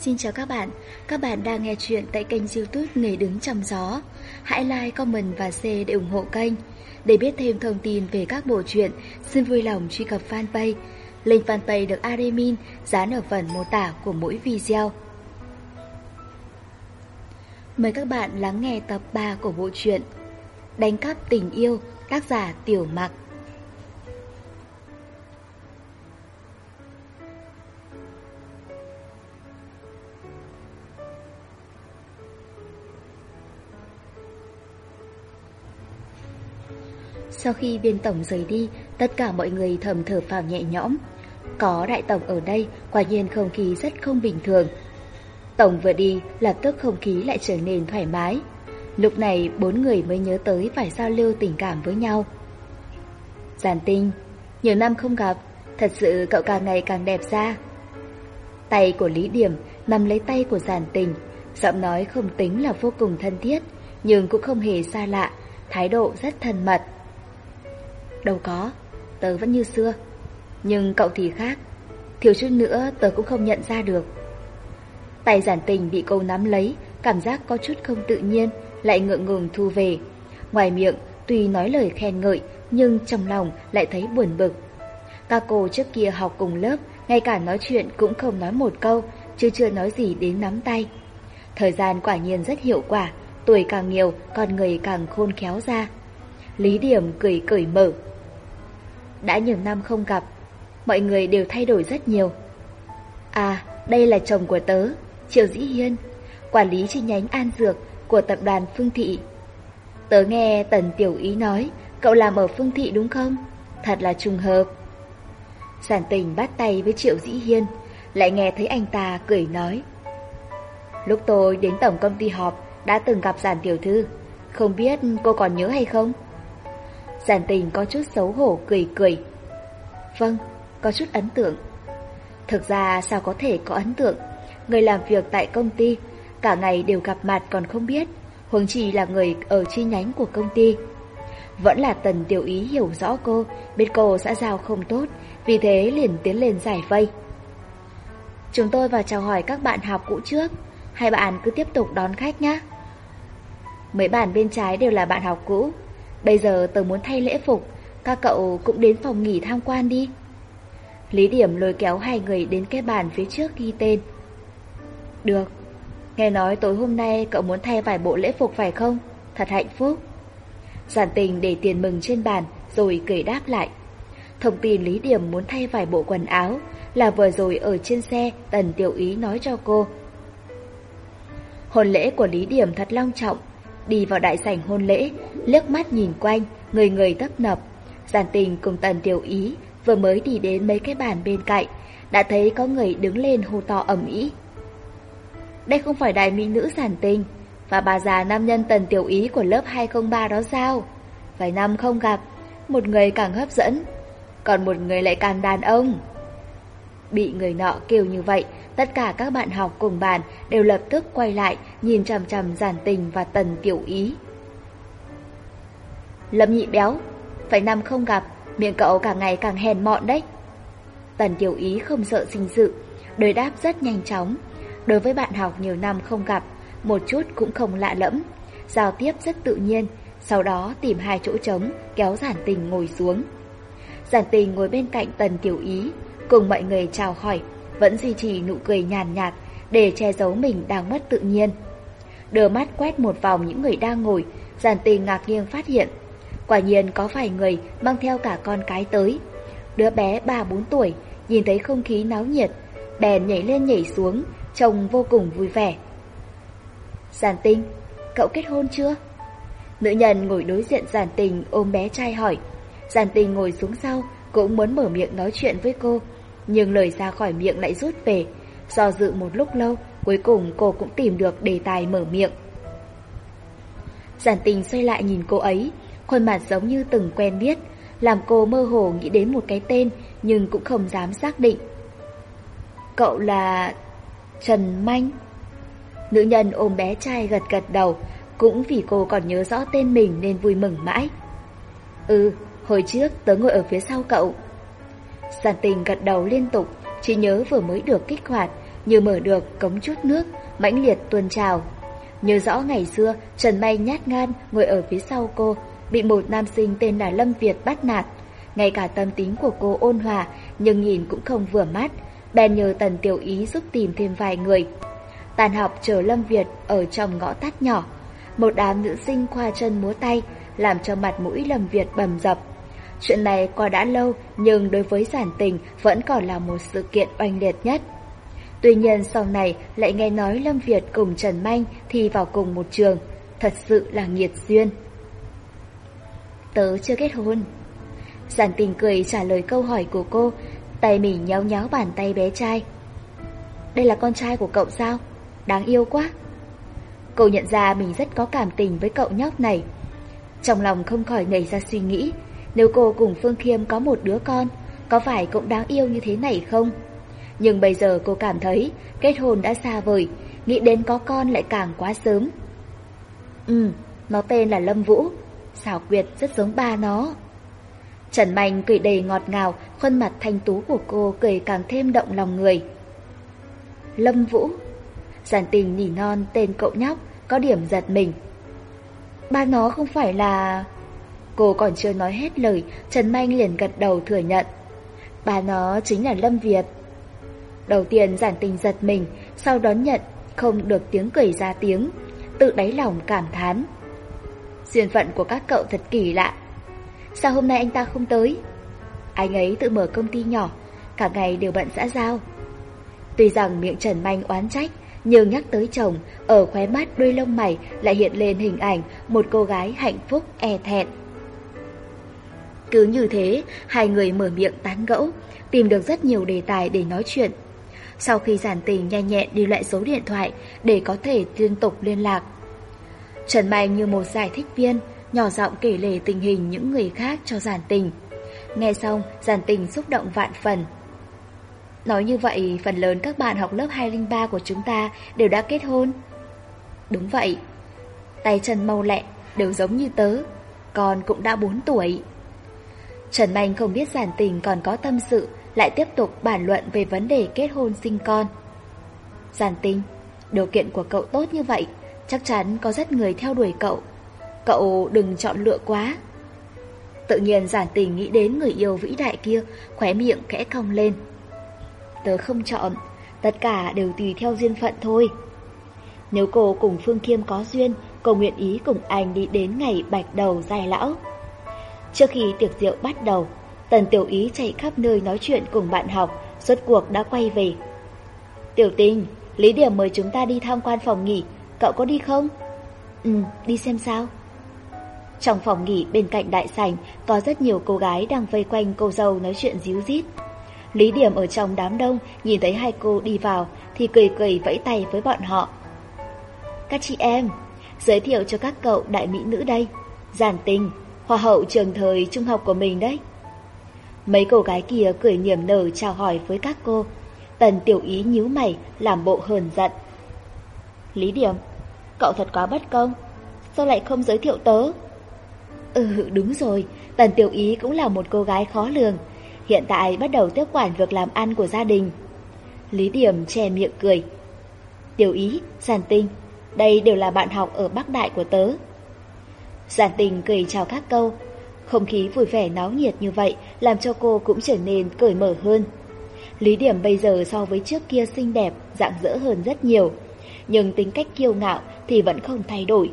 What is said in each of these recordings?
Xin chào các bạn, các bạn đang nghe chuyện tại kênh youtube nghề Đứng Trong Gió. Hãy like, comment và share để ủng hộ kênh. Để biết thêm thông tin về các bộ truyện, xin vui lòng truy cập fanpage. Link fanpage được admin dán ở phần mô tả của mỗi video. Mời các bạn lắng nghe tập 3 của bộ truyện Đánh cắp tình yêu, tác giả Tiểu Mặc. Sau khi viên tổng rời đi, tất cả mọi người thầm thở phào nhẹ nhõm. Có đại tổng ở đây, quả nhiên không khí rất không bình thường. Tổng vừa đi, lập tức không khí lại trở nên thoải mái. Lúc này, bốn người mới nhớ tới phải giao lưu tình cảm với nhau. Giản tinh, nhiều năm không gặp, thật sự cậu càng ngày càng đẹp ra. Tay của Lý Điểm nắm lấy tay của giản tình, giọng nói không tính là vô cùng thân thiết, nhưng cũng không hề xa lạ, thái độ rất thân mật. Đâu có, tớ vẫn như xưa. Nhưng cậu thì khác, thiếu chút nữa tớ cũng không nhận ra được. Tay giản tình bị cô nắm lấy, cảm giác có chút không tự nhiên, lại ngượng ngùng thu về. Ngoài miệng, tuy nói lời khen ngợi, nhưng trong lòng lại thấy buồn bực. Các cô trước kia học cùng lớp, ngay cả nói chuyện cũng không nói một câu, chứ chưa nói gì đến nắm tay. Thời gian quả nhiên rất hiệu quả, tuổi càng nhiều, con người càng khôn khéo ra. Lý Điểm cười cười mở, đã nhiều năm không gặp, mọi người đều thay đổi rất nhiều. À, đây là chồng của tớ, Triệu Dĩ Hiên, quản lý chi nhánh An Dược của tập đoàn Phương Thị. Tớ nghe Tần Tiểu Ý nói, cậu làm ở Phương Thị đúng không? Thật là trùng hợp. Sản tình bắt tay với Triệu Dĩ Hiên, lại nghe thấy anh ta cười nói. Lúc tôi đến tổng công ty họp, đã từng gặp giản tiểu thư, không biết cô còn nhớ hay không? Giản tình có chút xấu hổ cười cười. Vâng, có chút ấn tượng. Thực ra sao có thể có ấn tượng? Người làm việc tại công ty, cả ngày đều gặp mặt còn không biết, huống chi là người ở chi nhánh của công ty. Vẫn là tần tiểu ý hiểu rõ cô, biết cô xã giao không tốt, vì thế liền tiến lên giải vây. Chúng tôi vào chào hỏi các bạn học cũ trước, hai bạn cứ tiếp tục đón khách nhé. Mấy bạn bên trái đều là bạn học cũ, Bây giờ tớ muốn thay lễ phục, các cậu cũng đến phòng nghỉ tham quan đi. Lý Điểm lôi kéo hai người đến cái bàn phía trước ghi tên. Được, nghe nói tối hôm nay cậu muốn thay vài bộ lễ phục phải không? Thật hạnh phúc. Giản tình để tiền mừng trên bàn rồi kể đáp lại. Thông tin Lý Điểm muốn thay vài bộ quần áo là vừa rồi ở trên xe Tần Tiểu Ý nói cho cô. Hồn lễ của Lý Điểm thật long trọng, đi vào đại sảnh hôn lễ, liếc mắt nhìn quanh, người người tấp nập. Giản tình cùng tần tiểu ý vừa mới đi đến mấy cái bàn bên cạnh, đã thấy có người đứng lên hô to ẩm ý. Đây không phải đại mỹ nữ giản tình, và bà già nam nhân tần tiểu ý của lớp 203 đó sao? Vài năm không gặp, một người càng hấp dẫn, còn một người lại càng đàn ông. Bị người nọ kêu như vậy, Tất cả các bạn học cùng bàn đều lập tức quay lại, nhìn chằm chằm giản tình và tần tiểu ý. Lâm nhị béo, phải năm không gặp, miệng cậu càng ngày càng hèn mọn đấy. Tần tiểu ý không sợ sinh sự, đối đáp rất nhanh chóng. Đối với bạn học nhiều năm không gặp, một chút cũng không lạ lẫm, giao tiếp rất tự nhiên, sau đó tìm hai chỗ trống, kéo giản tình ngồi xuống. Giản tình ngồi bên cạnh tần tiểu ý, cùng mọi người chào hỏi, vẫn duy trì nụ cười nhàn nhạt để che giấu mình đang mất tự nhiên. Đưa mắt quét một vòng những người đang ngồi, giàn tình ngạc nhiên phát hiện. Quả nhiên có vài người mang theo cả con cái tới. Đứa bé 3-4 tuổi nhìn thấy không khí náo nhiệt, bèn nhảy lên nhảy xuống, trông vô cùng vui vẻ. Giản tình, cậu kết hôn chưa? Nữ nhân ngồi đối diện giàn tình ôm bé trai hỏi. Giản tình ngồi xuống sau, cũng muốn mở miệng nói chuyện với cô, nhưng lời ra khỏi miệng lại rút về. Do dự một lúc lâu, cuối cùng cô cũng tìm được đề tài mở miệng. Giản tình xoay lại nhìn cô ấy, khuôn mặt giống như từng quen biết, làm cô mơ hồ nghĩ đến một cái tên nhưng cũng không dám xác định. Cậu là... Trần Manh. Nữ nhân ôm bé trai gật gật đầu, cũng vì cô còn nhớ rõ tên mình nên vui mừng mãi. Ừ, hồi trước tớ ngồi ở phía sau cậu, Giản tình gật đầu liên tục, chỉ nhớ vừa mới được kích hoạt, như mở được cống chút nước, mãnh liệt tuần trào. Nhớ rõ ngày xưa, Trần May nhát gan ngồi ở phía sau cô, bị một nam sinh tên là Lâm Việt bắt nạt. Ngay cả tâm tính của cô ôn hòa, nhưng nhìn cũng không vừa mắt, bèn nhờ Tần Tiểu Ý giúp tìm thêm vài người. Tàn học chờ Lâm Việt ở trong ngõ tắt nhỏ, một đám nữ sinh khoa chân múa tay, làm cho mặt mũi Lâm Việt bầm dập. Chuyện này qua đã lâu nhưng đối với giản tình vẫn còn là một sự kiện oanh liệt nhất. Tuy nhiên sau này lại nghe nói Lâm Việt cùng Trần Manh thi vào cùng một trường, thật sự là nghiệt duyên. Tớ chưa kết hôn. Giản tình cười trả lời câu hỏi của cô, tay mình nhéo nhéo bàn tay bé trai. Đây là con trai của cậu sao? Đáng yêu quá. Cô nhận ra mình rất có cảm tình với cậu nhóc này. Trong lòng không khỏi nảy ra suy nghĩ, nếu cô cùng Phương Khiêm có một đứa con, có phải cũng đáng yêu như thế này không? Nhưng bây giờ cô cảm thấy kết hôn đã xa vời, nghĩ đến có con lại càng quá sớm. Ừ, nó tên là Lâm Vũ, xảo quyệt rất giống ba nó. Trần Mạnh cười đầy ngọt ngào, khuôn mặt thanh tú của cô cười càng thêm động lòng người. Lâm Vũ Giản tình nhỉ non tên cậu nhóc, có điểm giật mình. Ba nó không phải là... Cô còn chưa nói hết lời, Trần Manh liền gật đầu thừa nhận. Bà nó chính là Lâm Việt. Đầu tiên giản tình giật mình, sau đón nhận, không được tiếng cười ra tiếng, tự đáy lòng cảm thán. Duyên phận của các cậu thật kỳ lạ. Sao hôm nay anh ta không tới? Anh ấy tự mở công ty nhỏ, cả ngày đều bận xã giao. Tuy rằng miệng Trần Manh oán trách, nhưng nhắc tới chồng, ở khóe mắt đuôi lông mày lại hiện lên hình ảnh một cô gái hạnh phúc e thẹn. Cứ như thế, hai người mở miệng tán gẫu, tìm được rất nhiều đề tài để nói chuyện. Sau khi giản tình nhanh nhẹn đi loại số điện thoại để có thể liên tục liên lạc. Trần Mai như một giải thích viên, nhỏ giọng kể lể tình hình những người khác cho giản tình. Nghe xong, giản tình xúc động vạn phần. Nói như vậy, phần lớn các bạn học lớp 203 của chúng ta đều đã kết hôn. Đúng vậy. Tay trần mau lẹ, đều giống như tớ. Con cũng đã 4 tuổi. Trần Manh không biết giản tình còn có tâm sự, lại tiếp tục bàn luận về vấn đề kết hôn sinh con. Giản tình, điều kiện của cậu tốt như vậy, chắc chắn có rất người theo đuổi cậu. Cậu đừng chọn lựa quá. Tự nhiên giản tình nghĩ đến người yêu vĩ đại kia, khóe miệng kẽ cong lên. Tớ không chọn, tất cả đều tùy theo duyên phận thôi. Nếu cô cùng Phương Kiêm có duyên, cô nguyện ý cùng anh đi đến ngày bạch đầu dài lão. Trước khi tiệc rượu bắt đầu, Tần Tiểu Ý chạy khắp nơi nói chuyện cùng bạn học, rốt cuộc đã quay về. Tiểu tình, Lý Điểm mời chúng ta đi tham quan phòng nghỉ, cậu có đi không? Ừ, đi xem sao. Trong phòng nghỉ bên cạnh đại sảnh có rất nhiều cô gái đang vây quanh cô dâu nói chuyện díu dít. Lý Điểm ở trong đám đông nhìn thấy hai cô đi vào thì cười cười vẫy tay với bọn họ. Các chị em, giới thiệu cho các cậu đại mỹ nữ đây. Giản tình, hoa hậu trường thời trung học của mình đấy. Mấy cô gái kia cười niềm nở chào hỏi với các cô. Tần tiểu ý nhíu mày, làm bộ hờn giận. Lý điểm, cậu thật quá bất công. Sao lại không giới thiệu tớ? Ừ, đúng rồi. Tần tiểu ý cũng là một cô gái khó lường. Hiện tại bắt đầu tiếp quản việc làm ăn của gia đình. Lý điểm che miệng cười. Tiểu ý, giàn tinh, đây đều là bạn học ở Bắc Đại của tớ. Giản tình cười chào các câu. Không khí vui vẻ náo nhiệt như vậy làm cho cô cũng trở nên cởi mở hơn. Lý điểm bây giờ so với trước kia xinh đẹp, dạng dỡ hơn rất nhiều. Nhưng tính cách kiêu ngạo thì vẫn không thay đổi.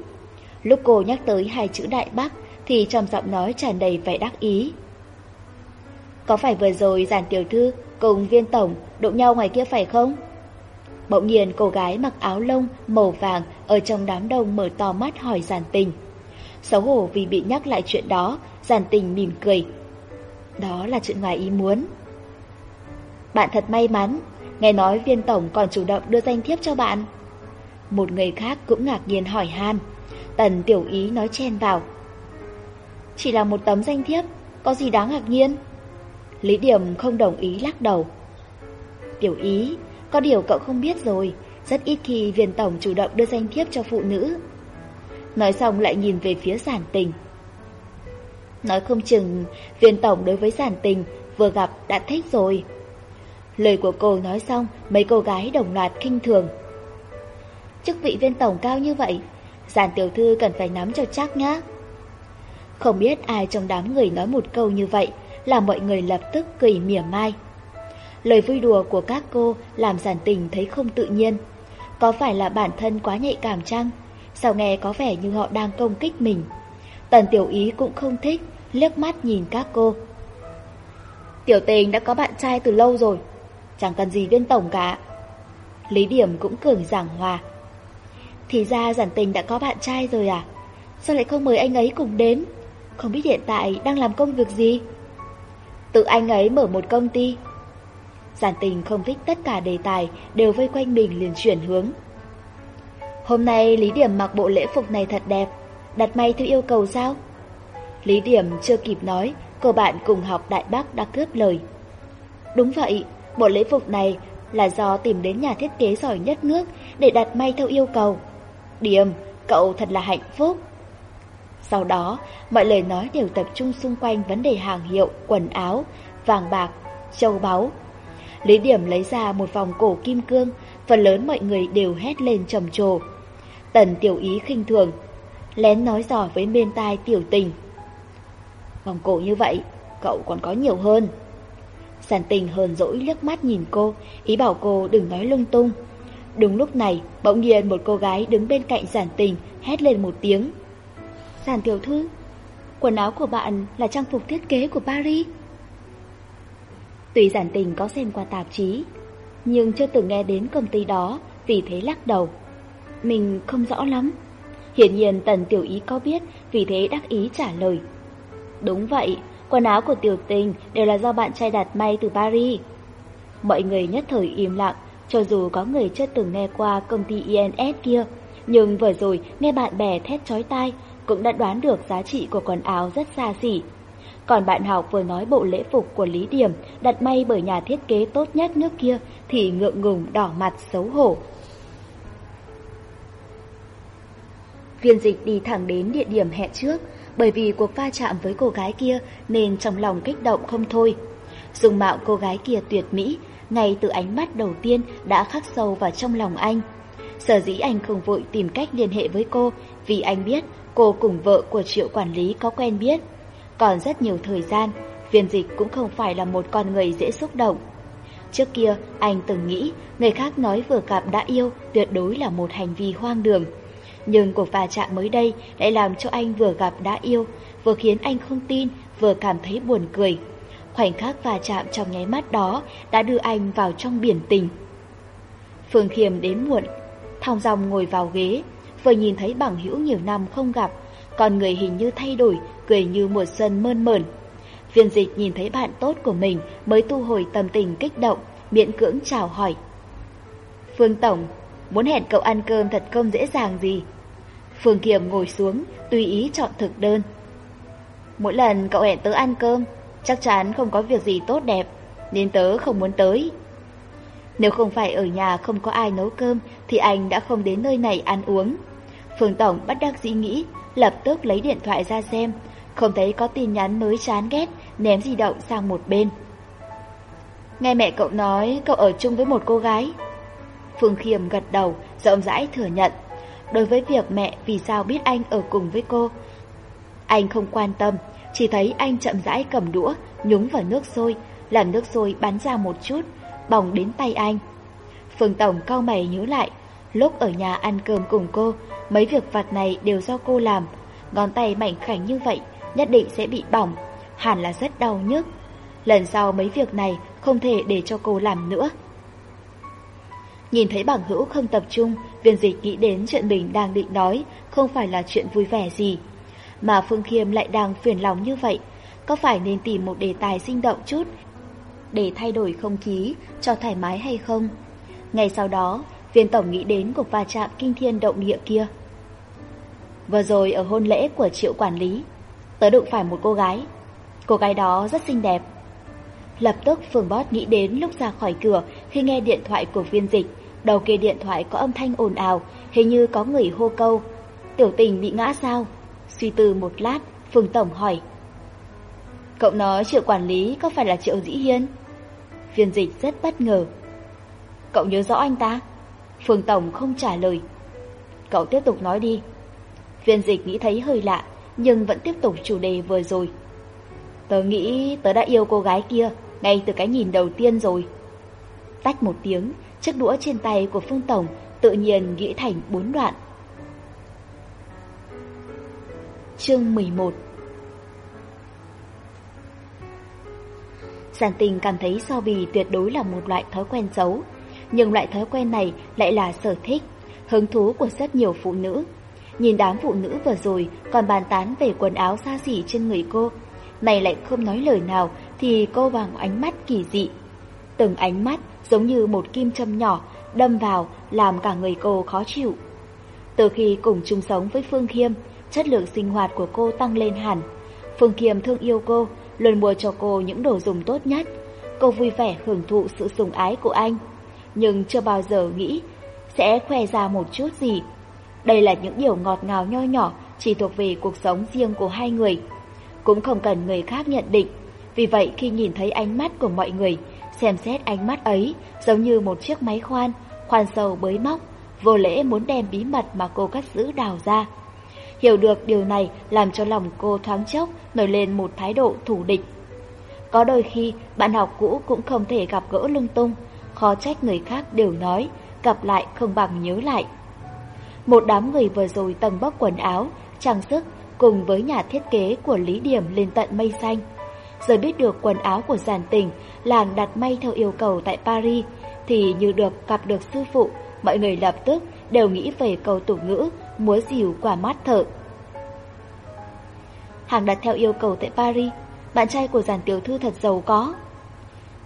Lúc cô nhắc tới hai chữ Đại Bắc thì trong giọng nói tràn đầy vẻ đắc ý. Có phải vừa rồi giản tiểu thư cùng viên tổng đụng nhau ngoài kia phải không? Bỗng nhiên cô gái mặc áo lông màu vàng ở trong đám đông mở to mắt hỏi giản tình. Xấu hổ vì bị nhắc lại chuyện đó, giản tình mỉm cười. Đó là chuyện ngoài ý muốn. Bạn thật may mắn, nghe nói viên tổng còn chủ động đưa danh thiếp cho bạn. Một người khác cũng ngạc nhiên hỏi han. Tần tiểu ý nói chen vào. Chỉ là một tấm danh thiếp, có gì đáng ngạc nhiên? Lý Điểm không đồng ý lắc đầu. Tiểu ý, có điều cậu không biết rồi, rất ít khi viên tổng chủ động đưa danh thiếp cho phụ nữ nói xong lại nhìn về phía giản tình. Nói không chừng, viên tổng đối với giản tình vừa gặp đã thích rồi. Lời của cô nói xong, mấy cô gái đồng loạt kinh thường. Chức vị viên tổng cao như vậy, giản tiểu thư cần phải nắm cho chắc nhá. Không biết ai trong đám người nói một câu như vậy là mọi người lập tức cười mỉa mai. Lời vui đùa của các cô làm giản tình thấy không tự nhiên. Có phải là bản thân quá nhạy cảm chăng? sao nghe có vẻ như họ đang công kích mình. Tần tiểu ý cũng không thích, liếc mắt nhìn các cô. Tiểu tình đã có bạn trai từ lâu rồi, chẳng cần gì viên tổng cả. Lý điểm cũng cười giảng hòa. Thì ra giản tình đã có bạn trai rồi à? Sao lại không mời anh ấy cùng đến? Không biết hiện tại đang làm công việc gì? Tự anh ấy mở một công ty. Giản tình không thích tất cả đề tài đều vây quanh mình liền chuyển hướng. Hôm nay Lý Điểm mặc bộ lễ phục này thật đẹp, đặt may theo yêu cầu sao? Lý Điểm chưa kịp nói, cô bạn cùng học Đại Bắc đã cướp lời. Đúng vậy, bộ lễ phục này là do tìm đến nhà thiết kế giỏi nhất nước để đặt may theo yêu cầu. Điểm, cậu thật là hạnh phúc. Sau đó, mọi lời nói đều tập trung xung quanh vấn đề hàng hiệu, quần áo, vàng bạc, châu báu. Lý Điểm lấy ra một vòng cổ kim cương, phần lớn mọi người đều hét lên trầm trồ. Tần tiểu ý khinh thường, lén nói dò với bên tai tiểu tình. Vòng cổ như vậy, cậu còn có nhiều hơn. Sản tình hờn dỗi liếc mắt nhìn cô, ý bảo cô đừng nói lung tung. Đúng lúc này, bỗng nhiên một cô gái đứng bên cạnh giản tình hét lên một tiếng. Giản tiểu thư, quần áo của bạn là trang phục thiết kế của Paris. tùy giản tình có xem qua tạp chí, nhưng chưa từng nghe đến công ty đó, vì thế lắc đầu. Mình không rõ lắm. Hiển nhiên Tần Tiểu Ý có biết, vì thế đắc ý trả lời. Đúng vậy, quần áo của Tiểu Tình đều là do bạn trai đặt may từ Paris. Mọi người nhất thời im lặng, cho dù có người chưa từng nghe qua công ty INS kia, nhưng vừa rồi nghe bạn bè thét chói tai cũng đã đoán được giá trị của quần áo rất xa xỉ. Còn bạn học vừa nói bộ lễ phục của Lý Điểm đặt may bởi nhà thiết kế tốt nhất nước kia thì ngượng ngùng đỏ mặt xấu hổ, Viên dịch đi thẳng đến địa điểm hẹn trước, bởi vì cuộc va chạm với cô gái kia nên trong lòng kích động không thôi. Dùng mạo cô gái kia tuyệt mỹ, ngay từ ánh mắt đầu tiên đã khắc sâu vào trong lòng anh. Sở dĩ anh không vội tìm cách liên hệ với cô vì anh biết cô cùng vợ của triệu quản lý có quen biết. Còn rất nhiều thời gian, viên dịch cũng không phải là một con người dễ xúc động. Trước kia, anh từng nghĩ người khác nói vừa gặp đã yêu tuyệt đối là một hành vi hoang đường. Nhưng cuộc va chạm mới đây lại làm cho anh vừa gặp đã yêu, vừa khiến anh không tin, vừa cảm thấy buồn cười. Khoảnh khắc va chạm trong nháy mắt đó đã đưa anh vào trong biển tình. Phương Khiêm đến muộn, thong dòng ngồi vào ghế, vừa nhìn thấy bằng hữu nhiều năm không gặp, còn người hình như thay đổi, cười như một sân mơn mởn. Viên dịch nhìn thấy bạn tốt của mình mới tu hồi tâm tình kích động, miễn cưỡng chào hỏi. Phương Tổng, muốn hẹn cậu ăn cơm thật không dễ dàng gì, Phương Kiệm ngồi xuống, tùy ý chọn thực đơn. Mỗi lần cậu hẹn tớ ăn cơm, chắc chắn không có việc gì tốt đẹp, nên tớ không muốn tới. Nếu không phải ở nhà không có ai nấu cơm, thì anh đã không đến nơi này ăn uống. Phương Tổng bắt đắc dĩ nghĩ, lập tức lấy điện thoại ra xem, không thấy có tin nhắn mới chán ghét, ném di động sang một bên. Nghe mẹ cậu nói cậu ở chung với một cô gái. Phương Khiêm gật đầu, rộng rãi thừa nhận đối với việc mẹ vì sao biết anh ở cùng với cô. Anh không quan tâm, chỉ thấy anh chậm rãi cầm đũa, nhúng vào nước sôi, làm nước sôi bắn ra một chút, bỏng đến tay anh. Phương Tổng cau mày nhớ lại, lúc ở nhà ăn cơm cùng cô, mấy việc vặt này đều do cô làm. Ngón tay mảnh khảnh như vậy, nhất định sẽ bị bỏng, hẳn là rất đau nhức. Lần sau mấy việc này không thể để cho cô làm nữa. Nhìn thấy bảng hữu không tập trung, Viên dịch nghĩ đến chuyện mình đang định nói Không phải là chuyện vui vẻ gì. Mà Phương Khiêm lại đang phiền lòng như vậy, Có phải nên tìm một đề tài sinh động chút Để thay đổi không khí Cho thoải mái hay không? Ngày sau đó, Viên tổng nghĩ đến cuộc va chạm kinh thiên động địa kia. Vừa rồi ở hôn lễ của triệu quản lý, Tớ đụng phải một cô gái. Cô gái đó rất xinh đẹp. Lập tức Phương Bót nghĩ đến lúc ra khỏi cửa khi nghe điện thoại của viên dịch Đầu kia điện thoại có âm thanh ồn ào, hình như có người hô câu. Tiểu tình bị ngã sao? Suy tư một lát, Phương Tổng hỏi. Cậu nói triệu quản lý có phải là triệu dĩ hiên? Viên dịch rất bất ngờ. Cậu nhớ rõ anh ta? Phương Tổng không trả lời. Cậu tiếp tục nói đi. Viên dịch nghĩ thấy hơi lạ, nhưng vẫn tiếp tục chủ đề vừa rồi. Tớ nghĩ tớ đã yêu cô gái kia ngay từ cái nhìn đầu tiên rồi. Tách một tiếng, Chiếc đũa trên tay của Phương Tổng tự nhiên nghĩ thành bốn đoạn. Chương 11 Giản tình cảm thấy so bì tuyệt đối là một loại thói quen xấu, nhưng loại thói quen này lại là sở thích, hứng thú của rất nhiều phụ nữ. Nhìn đám phụ nữ vừa rồi còn bàn tán về quần áo xa xỉ trên người cô, này lại không nói lời nào thì cô vàng ánh mắt kỳ dị. Từng ánh mắt giống như một kim châm nhỏ đâm vào làm cả người cô khó chịu. Từ khi cùng chung sống với Phương Khiêm, chất lượng sinh hoạt của cô tăng lên hẳn. Phương Khiêm thương yêu cô, luôn mua cho cô những đồ dùng tốt nhất. Cô vui vẻ hưởng thụ sự sủng ái của anh, nhưng chưa bao giờ nghĩ sẽ khoe ra một chút gì. Đây là những điều ngọt ngào nho nhỏ chỉ thuộc về cuộc sống riêng của hai người. Cũng không cần người khác nhận định. Vì vậy khi nhìn thấy ánh mắt của mọi người Xem xét ánh mắt ấy giống như một chiếc máy khoan, khoan sâu bới móc, vô lễ muốn đem bí mật mà cô cất giữ đào ra. Hiểu được điều này làm cho lòng cô thoáng chốc nổi lên một thái độ thủ địch. Có đôi khi bạn học cũ cũng không thể gặp gỡ lung tung, khó trách người khác đều nói, gặp lại không bằng nhớ lại. Một đám người vừa rồi tầng bốc quần áo, trang sức cùng với nhà thiết kế của Lý Điểm lên tận mây xanh. Giờ biết được quần áo của giàn tình làng đặt may theo yêu cầu tại Paris, thì như được gặp được sư phụ, mọi người lập tức đều nghĩ về câu tục ngữ múa dìu quả mát thợ. Hàng đặt theo yêu cầu tại Paris, bạn trai của giàn tiểu thư thật giàu có.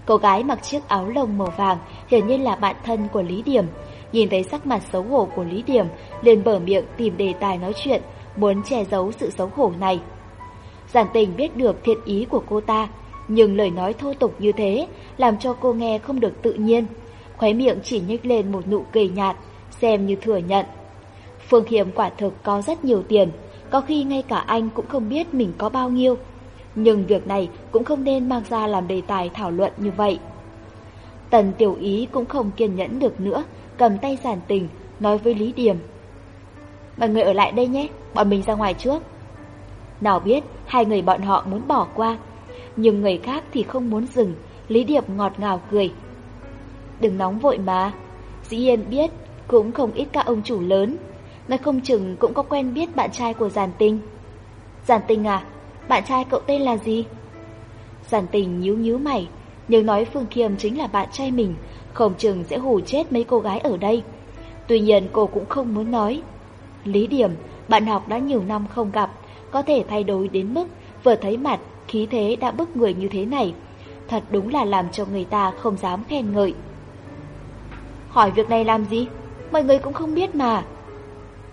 Cô gái mặc chiếc áo lông màu vàng hiển nhiên là bạn thân của Lý Điểm. Nhìn thấy sắc mặt xấu hổ của Lý Điểm, liền bở miệng tìm đề tài nói chuyện, muốn che giấu sự xấu hổ này. Giản tình biết được thiện ý của cô ta, nhưng lời nói thô tục như thế làm cho cô nghe không được tự nhiên. Khóe miệng chỉ nhích lên một nụ cười nhạt, xem như thừa nhận. Phương Khiêm quả thực có rất nhiều tiền, có khi ngay cả anh cũng không biết mình có bao nhiêu. Nhưng việc này cũng không nên mang ra làm đề tài thảo luận như vậy. Tần Tiểu Ý cũng không kiên nhẫn được nữa, cầm tay giản tình, nói với Lý Điểm. Mọi người ở lại đây nhé, bọn mình ra ngoài trước. Nào biết, hai người bọn họ muốn bỏ qua, nhưng người khác thì không muốn dừng, Lý Điệp ngọt ngào cười. Đừng nóng vội mà, dĩ nhiên biết cũng không ít các ông chủ lớn, nói không chừng cũng có quen biết bạn trai của Giàn Tinh. Giàn Tinh à, bạn trai cậu tên là gì? Giàn Tinh nhíu nhíu mày, nếu nói Phương Khiêm chính là bạn trai mình, không chừng sẽ hù chết mấy cô gái ở đây. Tuy nhiên cô cũng không muốn nói. Lý Điểm, bạn học đã nhiều năm không gặp, có thể thay đổi đến mức vừa thấy mặt khí thế đã bức người như thế này, thật đúng là làm cho người ta không dám khen ngợi. Hỏi việc này làm gì? Mọi người cũng không biết mà.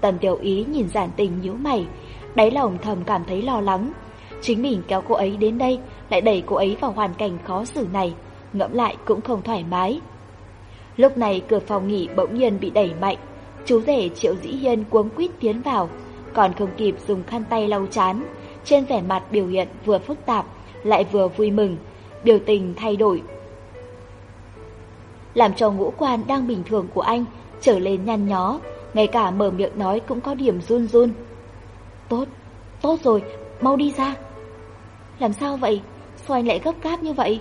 Tần tiểu ý nhìn giản tình nhíu mày, đáy lòng thầm cảm thấy lo lắng. Chính mình kéo cô ấy đến đây, lại đẩy cô ấy vào hoàn cảnh khó xử này, ngẫm lại cũng không thoải mái. Lúc này cửa phòng nghỉ bỗng nhiên bị đẩy mạnh, chú rể Triệu Dĩ Hiên cuống quýt tiến vào, còn không kịp dùng khăn tay lau chán trên vẻ mặt biểu hiện vừa phức tạp, lại vừa vui mừng, biểu tình thay đổi. Làm cho ngũ quan đang bình thường của anh trở lên nhăn nhó, ngay cả mở miệng nói cũng có điểm run run. Tốt, tốt rồi, mau đi ra. Làm sao vậy? Sao anh lại gấp gáp như vậy?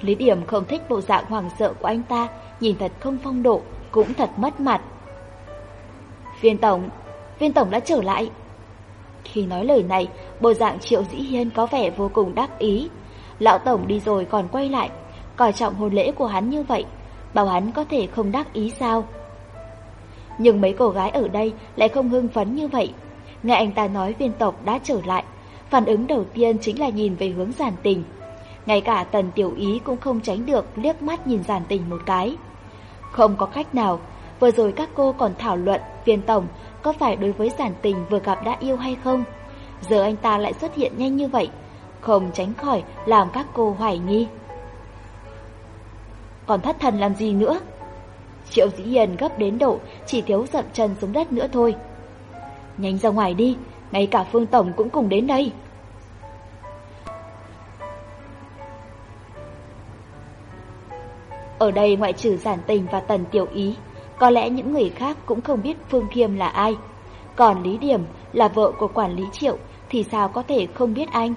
Lý Điểm không thích bộ dạng hoảng sợ của anh ta, nhìn thật không phong độ, cũng thật mất mặt. Viên Tổng, Viên Tổng đã trở lại. Khi nói lời này, bộ dạng Triệu Dĩ Hiên có vẻ vô cùng đắc ý. Lão Tổng đi rồi còn quay lại, coi trọng hôn lễ của hắn như vậy, bảo hắn có thể không đắc ý sao? Nhưng mấy cô gái ở đây lại không hưng phấn như vậy. Nghe anh ta nói viên tộc đã trở lại, phản ứng đầu tiên chính là nhìn về hướng giản tình. Ngay cả tần tiểu ý cũng không tránh được liếc mắt nhìn giản tình một cái. Không có cách nào, vừa rồi các cô còn thảo luận viên tổng có phải đối với giản tình vừa gặp đã yêu hay không? Giờ anh ta lại xuất hiện nhanh như vậy, không tránh khỏi làm các cô hoài nghi. Còn thất thần làm gì nữa? Triệu dĩ hiền gấp đến độ, chỉ thiếu dậm chân xuống đất nữa thôi. Nhanh ra ngoài đi, ngay cả Phương Tổng cũng cùng đến đây. Ở đây ngoại trừ giản tình và tần tiểu ý, có lẽ những người khác cũng không biết Phương Kiêm là ai. Còn Lý Điểm là vợ của quản lý Triệu thì sao có thể không biết anh?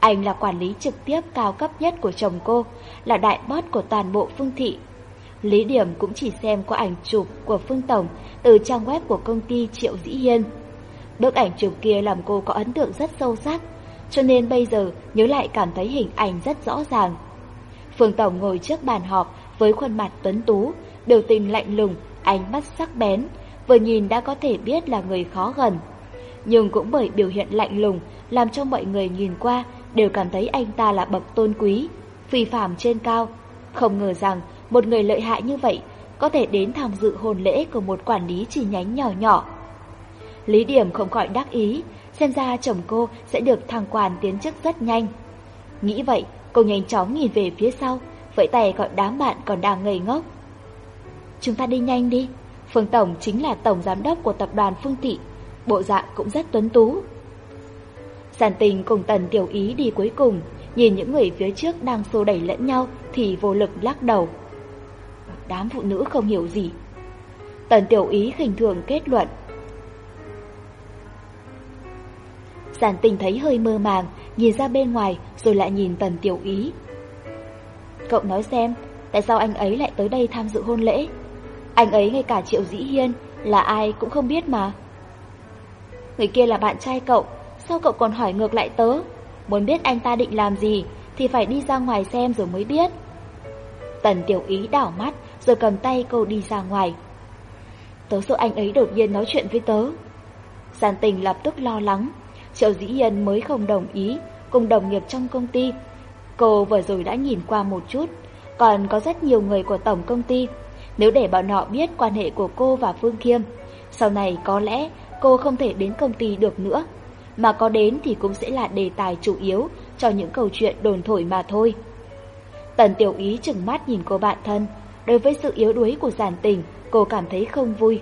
Anh là quản lý trực tiếp cao cấp nhất của chồng cô, là đại boss của toàn bộ Phương Thị. Lý Điểm cũng chỉ xem qua ảnh chụp của Phương Tổng từ trang web của công ty Triệu Dĩ Hiên. Bức ảnh chụp kia làm cô có ấn tượng rất sâu sắc, cho nên bây giờ nhớ lại cảm thấy hình ảnh rất rõ ràng. Phương Tổng ngồi trước bàn họp với khuôn mặt tuấn tú, biểu tình lạnh lùng ánh mắt sắc bén, vừa nhìn đã có thể biết là người khó gần. Nhưng cũng bởi biểu hiện lạnh lùng làm cho mọi người nhìn qua đều cảm thấy anh ta là bậc tôn quý, phi phàm trên cao. Không ngờ rằng một người lợi hại như vậy có thể đến tham dự hôn lễ của một quản lý chi nhánh nhỏ nhỏ. Lý Điểm không khỏi đắc ý, xem ra chồng cô sẽ được thăng quan tiến chức rất nhanh. Nghĩ vậy, cô nhanh chóng nhìn về phía sau, vẫy tay gọi đám bạn còn đang ngây ngốc. Chúng ta đi nhanh đi. Phương Tổng chính là Tổng Giám đốc của Tập đoàn Phương Thị. Bộ dạng cũng rất tuấn tú. Giản tình cùng Tần Tiểu Ý đi cuối cùng. Nhìn những người phía trước đang xô đẩy lẫn nhau thì vô lực lắc đầu. Đám phụ nữ không hiểu gì. Tần Tiểu Ý khinh thường kết luận. Giản tình thấy hơi mơ màng, nhìn ra bên ngoài rồi lại nhìn Tần Tiểu Ý. Cậu nói xem, tại sao anh ấy lại tới đây tham dự hôn lễ? Anh ấy ngay cả Triệu Dĩ Hiên là ai cũng không biết mà. Người kia là bạn trai cậu, sao cậu còn hỏi ngược lại tớ? Muốn biết anh ta định làm gì thì phải đi ra ngoài xem rồi mới biết. Tần Tiểu Ý đảo mắt rồi cầm tay cô đi ra ngoài. Tớ sợ anh ấy đột nhiên nói chuyện với tớ. Giàn tình lập tức lo lắng, Triệu Dĩ Hiên mới không đồng ý cùng đồng nghiệp trong công ty. Cô vừa rồi đã nhìn qua một chút, còn có rất nhiều người của tổng công ty nếu để bọn họ biết quan hệ của cô và Phương Kiêm, sau này có lẽ cô không thể đến công ty được nữa. Mà có đến thì cũng sẽ là đề tài chủ yếu cho những câu chuyện đồn thổi mà thôi. Tần Tiểu Ý chừng mắt nhìn cô bạn thân. Đối với sự yếu đuối của giản tình, cô cảm thấy không vui.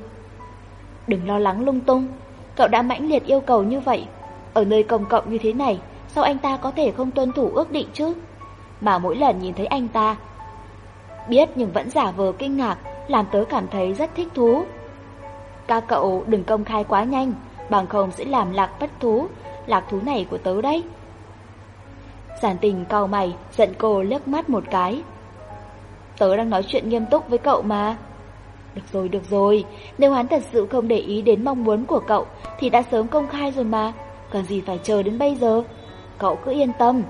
Đừng lo lắng lung tung, cậu đã mãnh liệt yêu cầu như vậy. Ở nơi công cộng như thế này, sao anh ta có thể không tuân thủ ước định chứ? Mà mỗi lần nhìn thấy anh ta, biết nhưng vẫn giả vờ kinh ngạc, làm tớ cảm thấy rất thích thú. Các cậu đừng công khai quá nhanh, bằng không sẽ làm lạc bất thú, lạc thú này của tớ đấy. Giản tình cau mày, giận cô lướt mắt một cái. Tớ đang nói chuyện nghiêm túc với cậu mà. Được rồi, được rồi, nếu hắn thật sự không để ý đến mong muốn của cậu thì đã sớm công khai rồi mà, cần gì phải chờ đến bây giờ. Cậu cứ yên tâm,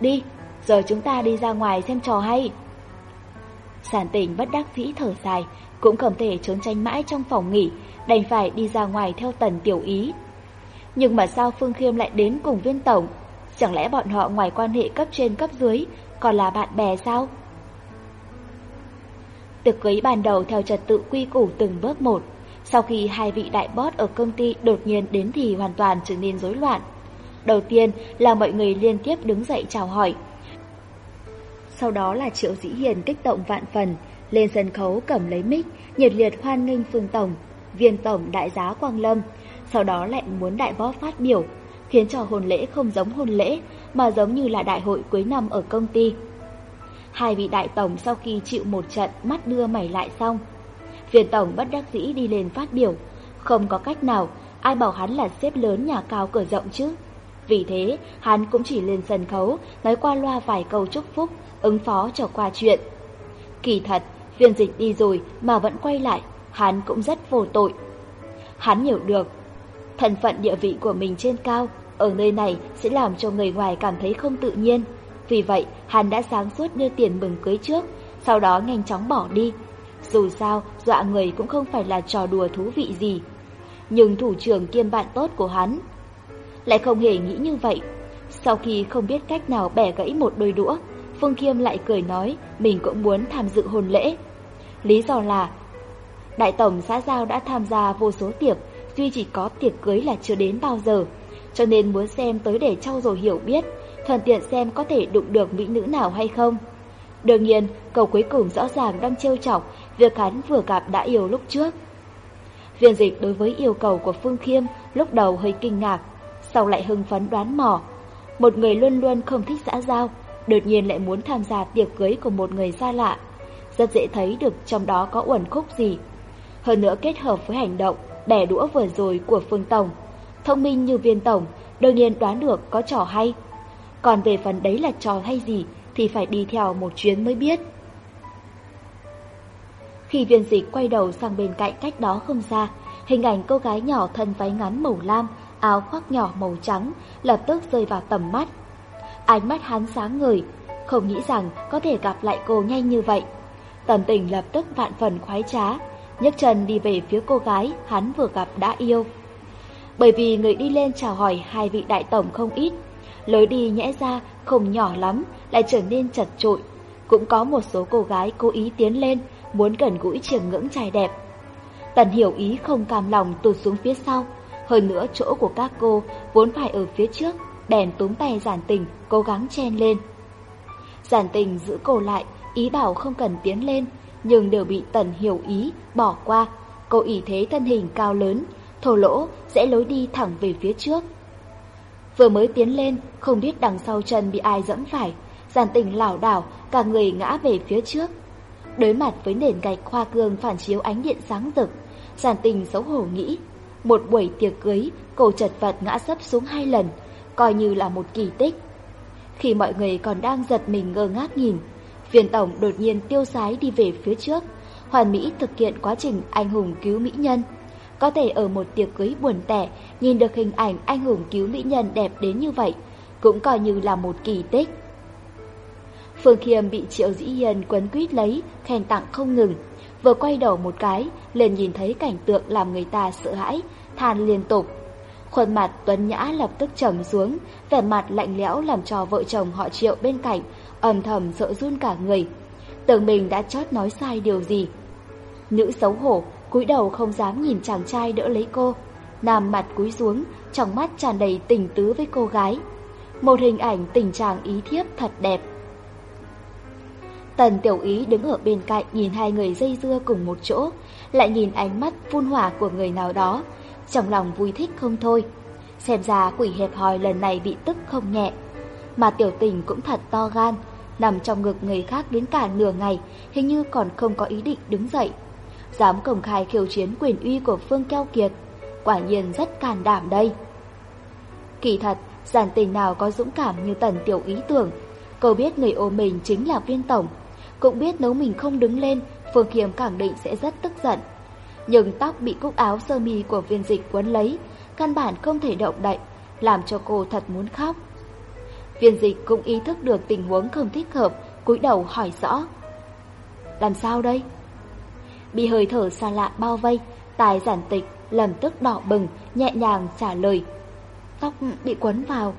đi, giờ chúng ta đi ra ngoài xem trò hay. Sản tình bất đắc dĩ thở dài, cũng không thể trốn tránh mãi trong phòng nghỉ, đành phải đi ra ngoài theo tần tiểu ý. Nhưng mà sao Phương Khiêm lại đến cùng viên tổng? Chẳng lẽ bọn họ ngoài quan hệ cấp trên cấp dưới còn là bạn bè sao? Tiệc cưới ban đầu theo trật tự quy củ từng bước một. Sau khi hai vị đại boss ở công ty đột nhiên đến thì hoàn toàn trở nên rối loạn. Đầu tiên là mọi người liên tiếp đứng dậy chào hỏi, sau đó là Triệu Dĩ Hiền kích động vạn phần, lên sân khấu cầm lấy mic, nhiệt liệt hoan nghênh Phương Tổng, viên Tổng đại giá Quang Lâm, sau đó lại muốn đại võ phát biểu, khiến cho hôn lễ không giống hôn lễ mà giống như là đại hội cuối năm ở công ty. Hai vị đại tổng sau khi chịu một trận mắt đưa mày lại xong, viên Tổng bắt đắc dĩ đi lên phát biểu, không có cách nào, ai bảo hắn là xếp lớn nhà cao cửa rộng chứ. Vì thế, hắn cũng chỉ lên sân khấu, nói qua loa vài câu chúc phúc, ứng phó cho qua chuyện. Kỳ thật, viên dịch đi rồi mà vẫn quay lại, hắn cũng rất vô tội. Hắn hiểu được, thân phận địa vị của mình trên cao ở nơi này sẽ làm cho người ngoài cảm thấy không tự nhiên. Vì vậy, hắn đã sáng suốt đưa tiền mừng cưới trước, sau đó nhanh chóng bỏ đi. Dù sao, dọa người cũng không phải là trò đùa thú vị gì. Nhưng thủ trưởng kiêm bạn tốt của hắn lại không hề nghĩ như vậy. Sau khi không biết cách nào bẻ gãy một đôi đũa, Phương Khiêm lại cười nói mình cũng muốn tham dự hôn lễ. Lý do là Đại Tổng xã Giao đã tham gia vô số tiệc, duy chỉ có tiệc cưới là chưa đến bao giờ, cho nên muốn xem tới để trau dồi hiểu biết, thuận tiện xem có thể đụng được mỹ nữ nào hay không. Đương nhiên, cầu cuối cùng rõ ràng đang trêu chọc việc hắn vừa gặp đã yêu lúc trước. Viên dịch đối với yêu cầu của Phương Khiêm lúc đầu hơi kinh ngạc, sau lại hưng phấn đoán mò. Một người luôn luôn không thích xã giao, đột nhiên lại muốn tham gia tiệc cưới của một người xa lạ. Rất dễ thấy được trong đó có uẩn khúc gì. Hơn nữa kết hợp với hành động bẻ đũa vừa rồi của Phương Tổng. Thông minh như viên Tổng, đương nhiên đoán được có trò hay. Còn về phần đấy là trò hay gì thì phải đi theo một chuyến mới biết. Khi viên dịch quay đầu sang bên cạnh cách đó không xa, hình ảnh cô gái nhỏ thân váy ngắn màu lam, áo khoác nhỏ màu trắng lập tức rơi vào tầm mắt. Ánh mắt hắn sáng ngời, không nghĩ rằng có thể gặp lại cô nhanh như vậy. Tần Tỉnh lập tức vạn phần khoái trá, nhấc chân đi về phía cô gái hắn vừa gặp đã yêu. Bởi vì người đi lên chào hỏi hai vị đại tổng không ít, lối đi nhẽ ra không nhỏ lắm lại trở nên chật trội. Cũng có một số cô gái cố ý tiến lên, muốn gần gũi chiềng ngưỡng trai đẹp. Tần hiểu ý không cam lòng tụt xuống phía sau, hơn nữa chỗ của các cô vốn phải ở phía trước, bèn túm tay giản tình, cố gắng chen lên. Giản tình giữ cô lại, ý bảo không cần tiến lên, nhưng đều bị Tần hiểu ý, bỏ qua. Cô ý thế thân hình cao lớn, thổ lỗ, sẽ lối đi thẳng về phía trước. Vừa mới tiến lên, không biết đằng sau chân bị ai dẫm phải, giản tình lảo đảo, cả người ngã về phía trước. Đối mặt với nền gạch khoa cương phản chiếu ánh điện sáng rực, giản tình xấu hổ nghĩ. Một buổi tiệc cưới, cô chật vật ngã sấp xuống hai lần, coi như là một kỳ tích. Khi mọi người còn đang giật mình ngơ ngác nhìn, viên tổng đột nhiên tiêu sái đi về phía trước, hoàn mỹ thực hiện quá trình anh hùng cứu mỹ nhân. Có thể ở một tiệc cưới buồn tẻ, nhìn được hình ảnh anh hùng cứu mỹ nhân đẹp đến như vậy, cũng coi như là một kỳ tích. Phương Khiêm bị Triệu Dĩ Hiền quấn quýt lấy, khen tặng không ngừng. Vừa quay đầu một cái, liền nhìn thấy cảnh tượng làm người ta sợ hãi, than liên tục. Khuôn mặt Tuấn Nhã lập tức trầm xuống, vẻ mặt lạnh lẽo làm cho vợ chồng họ Triệu bên cạnh, âm thầm sợ run cả người. Tưởng mình đã chót nói sai điều gì. Nữ xấu hổ, cúi đầu không dám nhìn chàng trai đỡ lấy cô. Nam mặt cúi xuống, trong mắt tràn đầy tình tứ với cô gái. Một hình ảnh tình trạng ý thiếp thật đẹp. Tần Tiểu Ý đứng ở bên cạnh nhìn hai người dây dưa cùng một chỗ, lại nhìn ánh mắt phun hỏa của người nào đó, trong lòng vui thích không thôi. Xem ra quỷ hẹp hòi lần này bị tức không nhẹ. Mà tiểu tình cũng thật to gan, nằm trong ngực người khác đến cả nửa ngày, hình như còn không có ý định đứng dậy. Dám công khai khiêu chiến quyền uy của Phương Keo Kiệt, quả nhiên rất can đảm đây. Kỳ thật, giản tình nào có dũng cảm như tần tiểu ý tưởng, cô biết người ô mình chính là viên tổng, cũng biết nếu mình không đứng lên, Phương Khiêm khẳng định sẽ rất tức giận nhưng tóc bị cúc áo sơ mi của viên dịch quấn lấy, căn bản không thể động đậy, làm cho cô thật muốn khóc. Viên dịch cũng ý thức được tình huống không thích hợp, cúi đầu hỏi rõ. Làm sao đây? Bị hơi thở xa lạ bao vây, tài giản tịch, lầm tức đỏ bừng, nhẹ nhàng trả lời. Tóc bị quấn vào.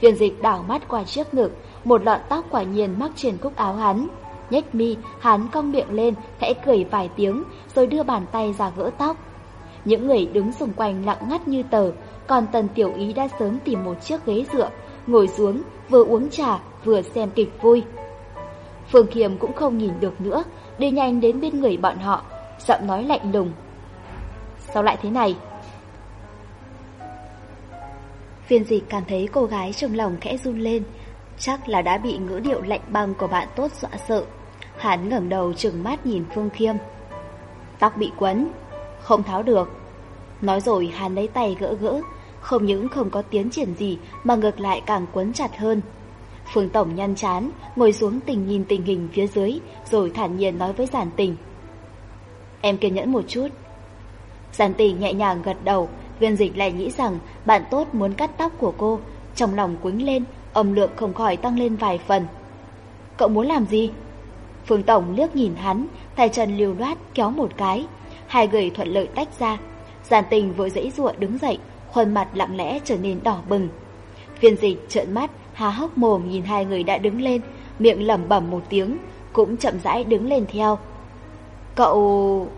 Viên dịch đảo mắt qua chiếc ngực, một lọn tóc quả nhiên mắc trên cúc áo hắn nhếch mi, hắn cong miệng lên, khẽ cười vài tiếng, rồi đưa bàn tay ra gỡ tóc. Những người đứng xung quanh lặng ngắt như tờ, còn tần tiểu ý đã sớm tìm một chiếc ghế dựa, ngồi xuống, vừa uống trà, vừa xem kịch vui. Phương Khiêm cũng không nhìn được nữa, đi nhanh đến bên người bọn họ, giọng nói lạnh lùng. Sao lại thế này? Phiên dịch cảm thấy cô gái trong lòng khẽ run lên, chắc là đã bị ngữ điệu lạnh băng của bạn tốt dọa sợ. Hắn ngẩng đầu trừng mắt nhìn Phương Khiêm. Tóc bị quấn, không tháo được. Nói rồi hắn lấy tay gỡ gỡ, không những không có tiến triển gì mà ngược lại càng quấn chặt hơn. Phương Tổng nhăn chán, ngồi xuống tình nhìn tình hình phía dưới, rồi thản nhiên nói với Giản Tình. Em kiên nhẫn một chút. Giản Tình nhẹ nhàng gật đầu, viên dịch lại nghĩ rằng bạn tốt muốn cắt tóc của cô, trong lòng quính lên, âm lượng không khỏi tăng lên vài phần. Cậu muốn làm gì? Phương Tổng liếc nhìn hắn, tay chân liều loát kéo một cái, hai người thuận lợi tách ra. Giàn tình vội dãy ruộng đứng dậy, khuôn mặt lặng lẽ trở nên đỏ bừng. Viên dịch trợn mắt, há hốc mồm nhìn hai người đã đứng lên, miệng lẩm bẩm một tiếng, cũng chậm rãi đứng lên theo. Cậu...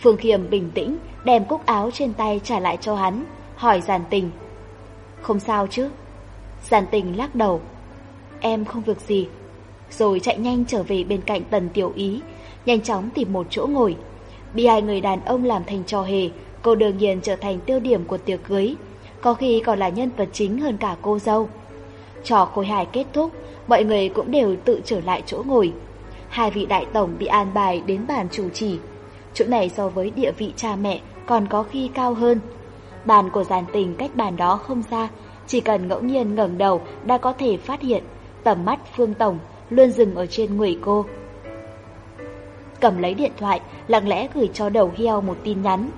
Phương Khiêm bình tĩnh, đem cúc áo trên tay trả lại cho hắn, hỏi giàn tình. Không sao chứ? Giàn tình lắc đầu. Em không việc gì, rồi chạy nhanh trở về bên cạnh tần tiểu ý, nhanh chóng tìm một chỗ ngồi. Bị hai người đàn ông làm thành trò hề, cô đương nhiên trở thành tiêu điểm của tiệc cưới, có khi còn là nhân vật chính hơn cả cô dâu. Trò khôi hài kết thúc, mọi người cũng đều tự trở lại chỗ ngồi. Hai vị đại tổng bị an bài đến bàn chủ trì. Chỗ này so với địa vị cha mẹ còn có khi cao hơn. Bàn của giàn tình cách bàn đó không xa, chỉ cần ngẫu nhiên ngẩng đầu đã có thể phát hiện tầm mắt Phương Tổng luôn dừng ở trên người cô. Cầm lấy điện thoại, lặng lẽ gửi cho đầu heo một tin nhắn.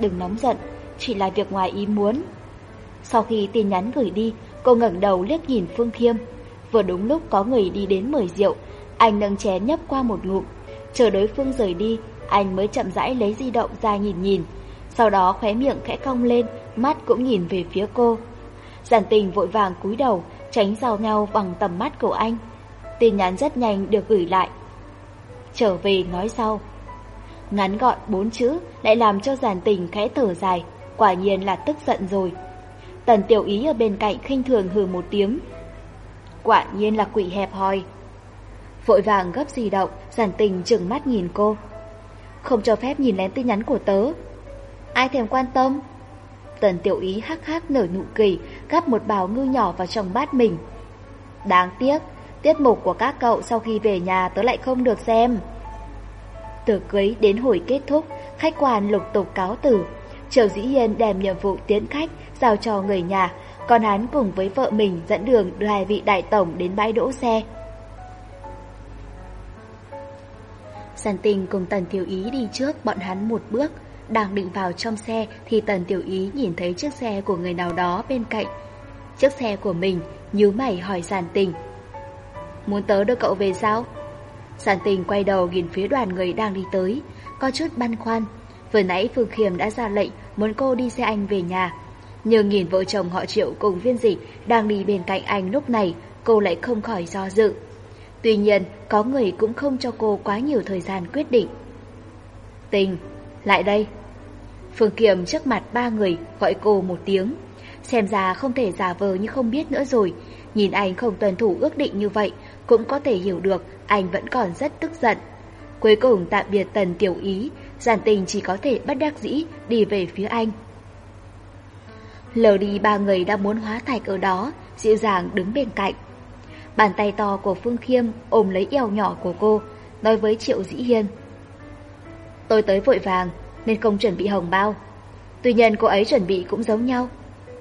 Đừng nóng giận, chỉ là việc ngoài ý muốn. Sau khi tin nhắn gửi đi, cô ngẩng đầu liếc nhìn Phương Thiêm. Vừa đúng lúc có người đi đến mời rượu, anh nâng chén nhấp qua một ngụm. Chờ đối phương rời đi, anh mới chậm rãi lấy di động ra nhìn nhìn. Sau đó khóe miệng khẽ cong lên, mắt cũng nhìn về phía cô. Giản tình vội vàng cúi đầu, tránh giao nhau bằng tầm mắt của anh tin nhắn rất nhanh được gửi lại. Trở về nói sau. Ngắn gọn bốn chữ lại làm cho giàn tình khẽ thở dài, quả nhiên là tức giận rồi. Tần tiểu ý ở bên cạnh khinh thường hừ một tiếng. Quả nhiên là quỷ hẹp hòi. Vội vàng gấp di động, giàn tình trừng mắt nhìn cô. Không cho phép nhìn lén tin nhắn của tớ. Ai thèm quan tâm? Tần tiểu ý hắc hắc nở nụ cười, gắp một bào ngư nhỏ vào trong bát mình. Đáng tiếc, Tiết mục của các cậu sau khi về nhà tớ lại không được xem. Từ cưới đến hồi kết thúc, khách quan lục tục cáo tử. Triệu Dĩ Hiên đem nhiệm vụ tiến khách, giao cho người nhà, còn hắn cùng với vợ mình dẫn đường đưa hai vị đại tổng đến bãi đỗ xe. sàn tình cùng Tần Tiểu Ý đi trước bọn hắn một bước, đang định vào trong xe thì Tần Tiểu Ý nhìn thấy chiếc xe của người nào đó bên cạnh. Chiếc xe của mình, nhíu mày hỏi sàn tình, Muốn tớ đưa cậu về sao? Sản tình quay đầu nhìn phía đoàn người đang đi tới, có chút băn khoăn. Vừa nãy Phương Khiêm đã ra lệnh muốn cô đi xe anh về nhà. Nhưng nhìn vợ chồng họ triệu cùng viên dịch đang đi bên cạnh anh lúc này, cô lại không khỏi do dự. Tuy nhiên, có người cũng không cho cô quá nhiều thời gian quyết định. Tình, lại đây. Phương kiềm trước mặt ba người gọi cô một tiếng. Xem ra không thể giả vờ như không biết nữa rồi. Nhìn anh không tuân thủ ước định như vậy, cũng có thể hiểu được anh vẫn còn rất tức giận. Cuối cùng tạm biệt Tần Tiểu Ý, giản tình chỉ có thể bất đắc dĩ đi về phía anh. Lờ đi ba người đang muốn hóa thạch ở đó, dịu dàng đứng bên cạnh. Bàn tay to của Phương Khiêm ôm lấy eo nhỏ của cô, nói với Triệu Dĩ Hiên. Tôi tới vội vàng, nên không chuẩn bị hồng bao. Tuy nhiên cô ấy chuẩn bị cũng giống nhau,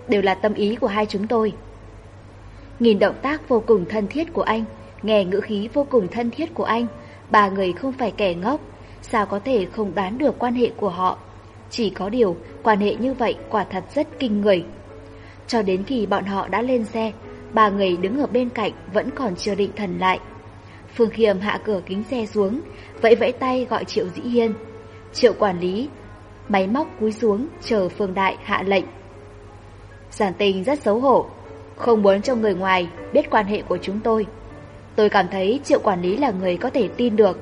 đều là tâm ý của hai chúng tôi. Nhìn động tác vô cùng thân thiết của anh, Nghe ngữ khí vô cùng thân thiết của anh, ba người không phải kẻ ngốc, sao có thể không đoán được quan hệ của họ. Chỉ có điều, quan hệ như vậy quả thật rất kinh người. Cho đến khi bọn họ đã lên xe, ba người đứng ở bên cạnh vẫn còn chưa định thần lại. Phương Khiêm hạ cửa kính xe xuống, vẫy vẫy tay gọi Triệu Dĩ Hiên. Triệu quản lý, máy móc cúi xuống chờ Phương Đại hạ lệnh. Giản tình rất xấu hổ, không muốn cho người ngoài biết quan hệ của chúng tôi. Tôi cảm thấy triệu quản lý là người có thể tin được.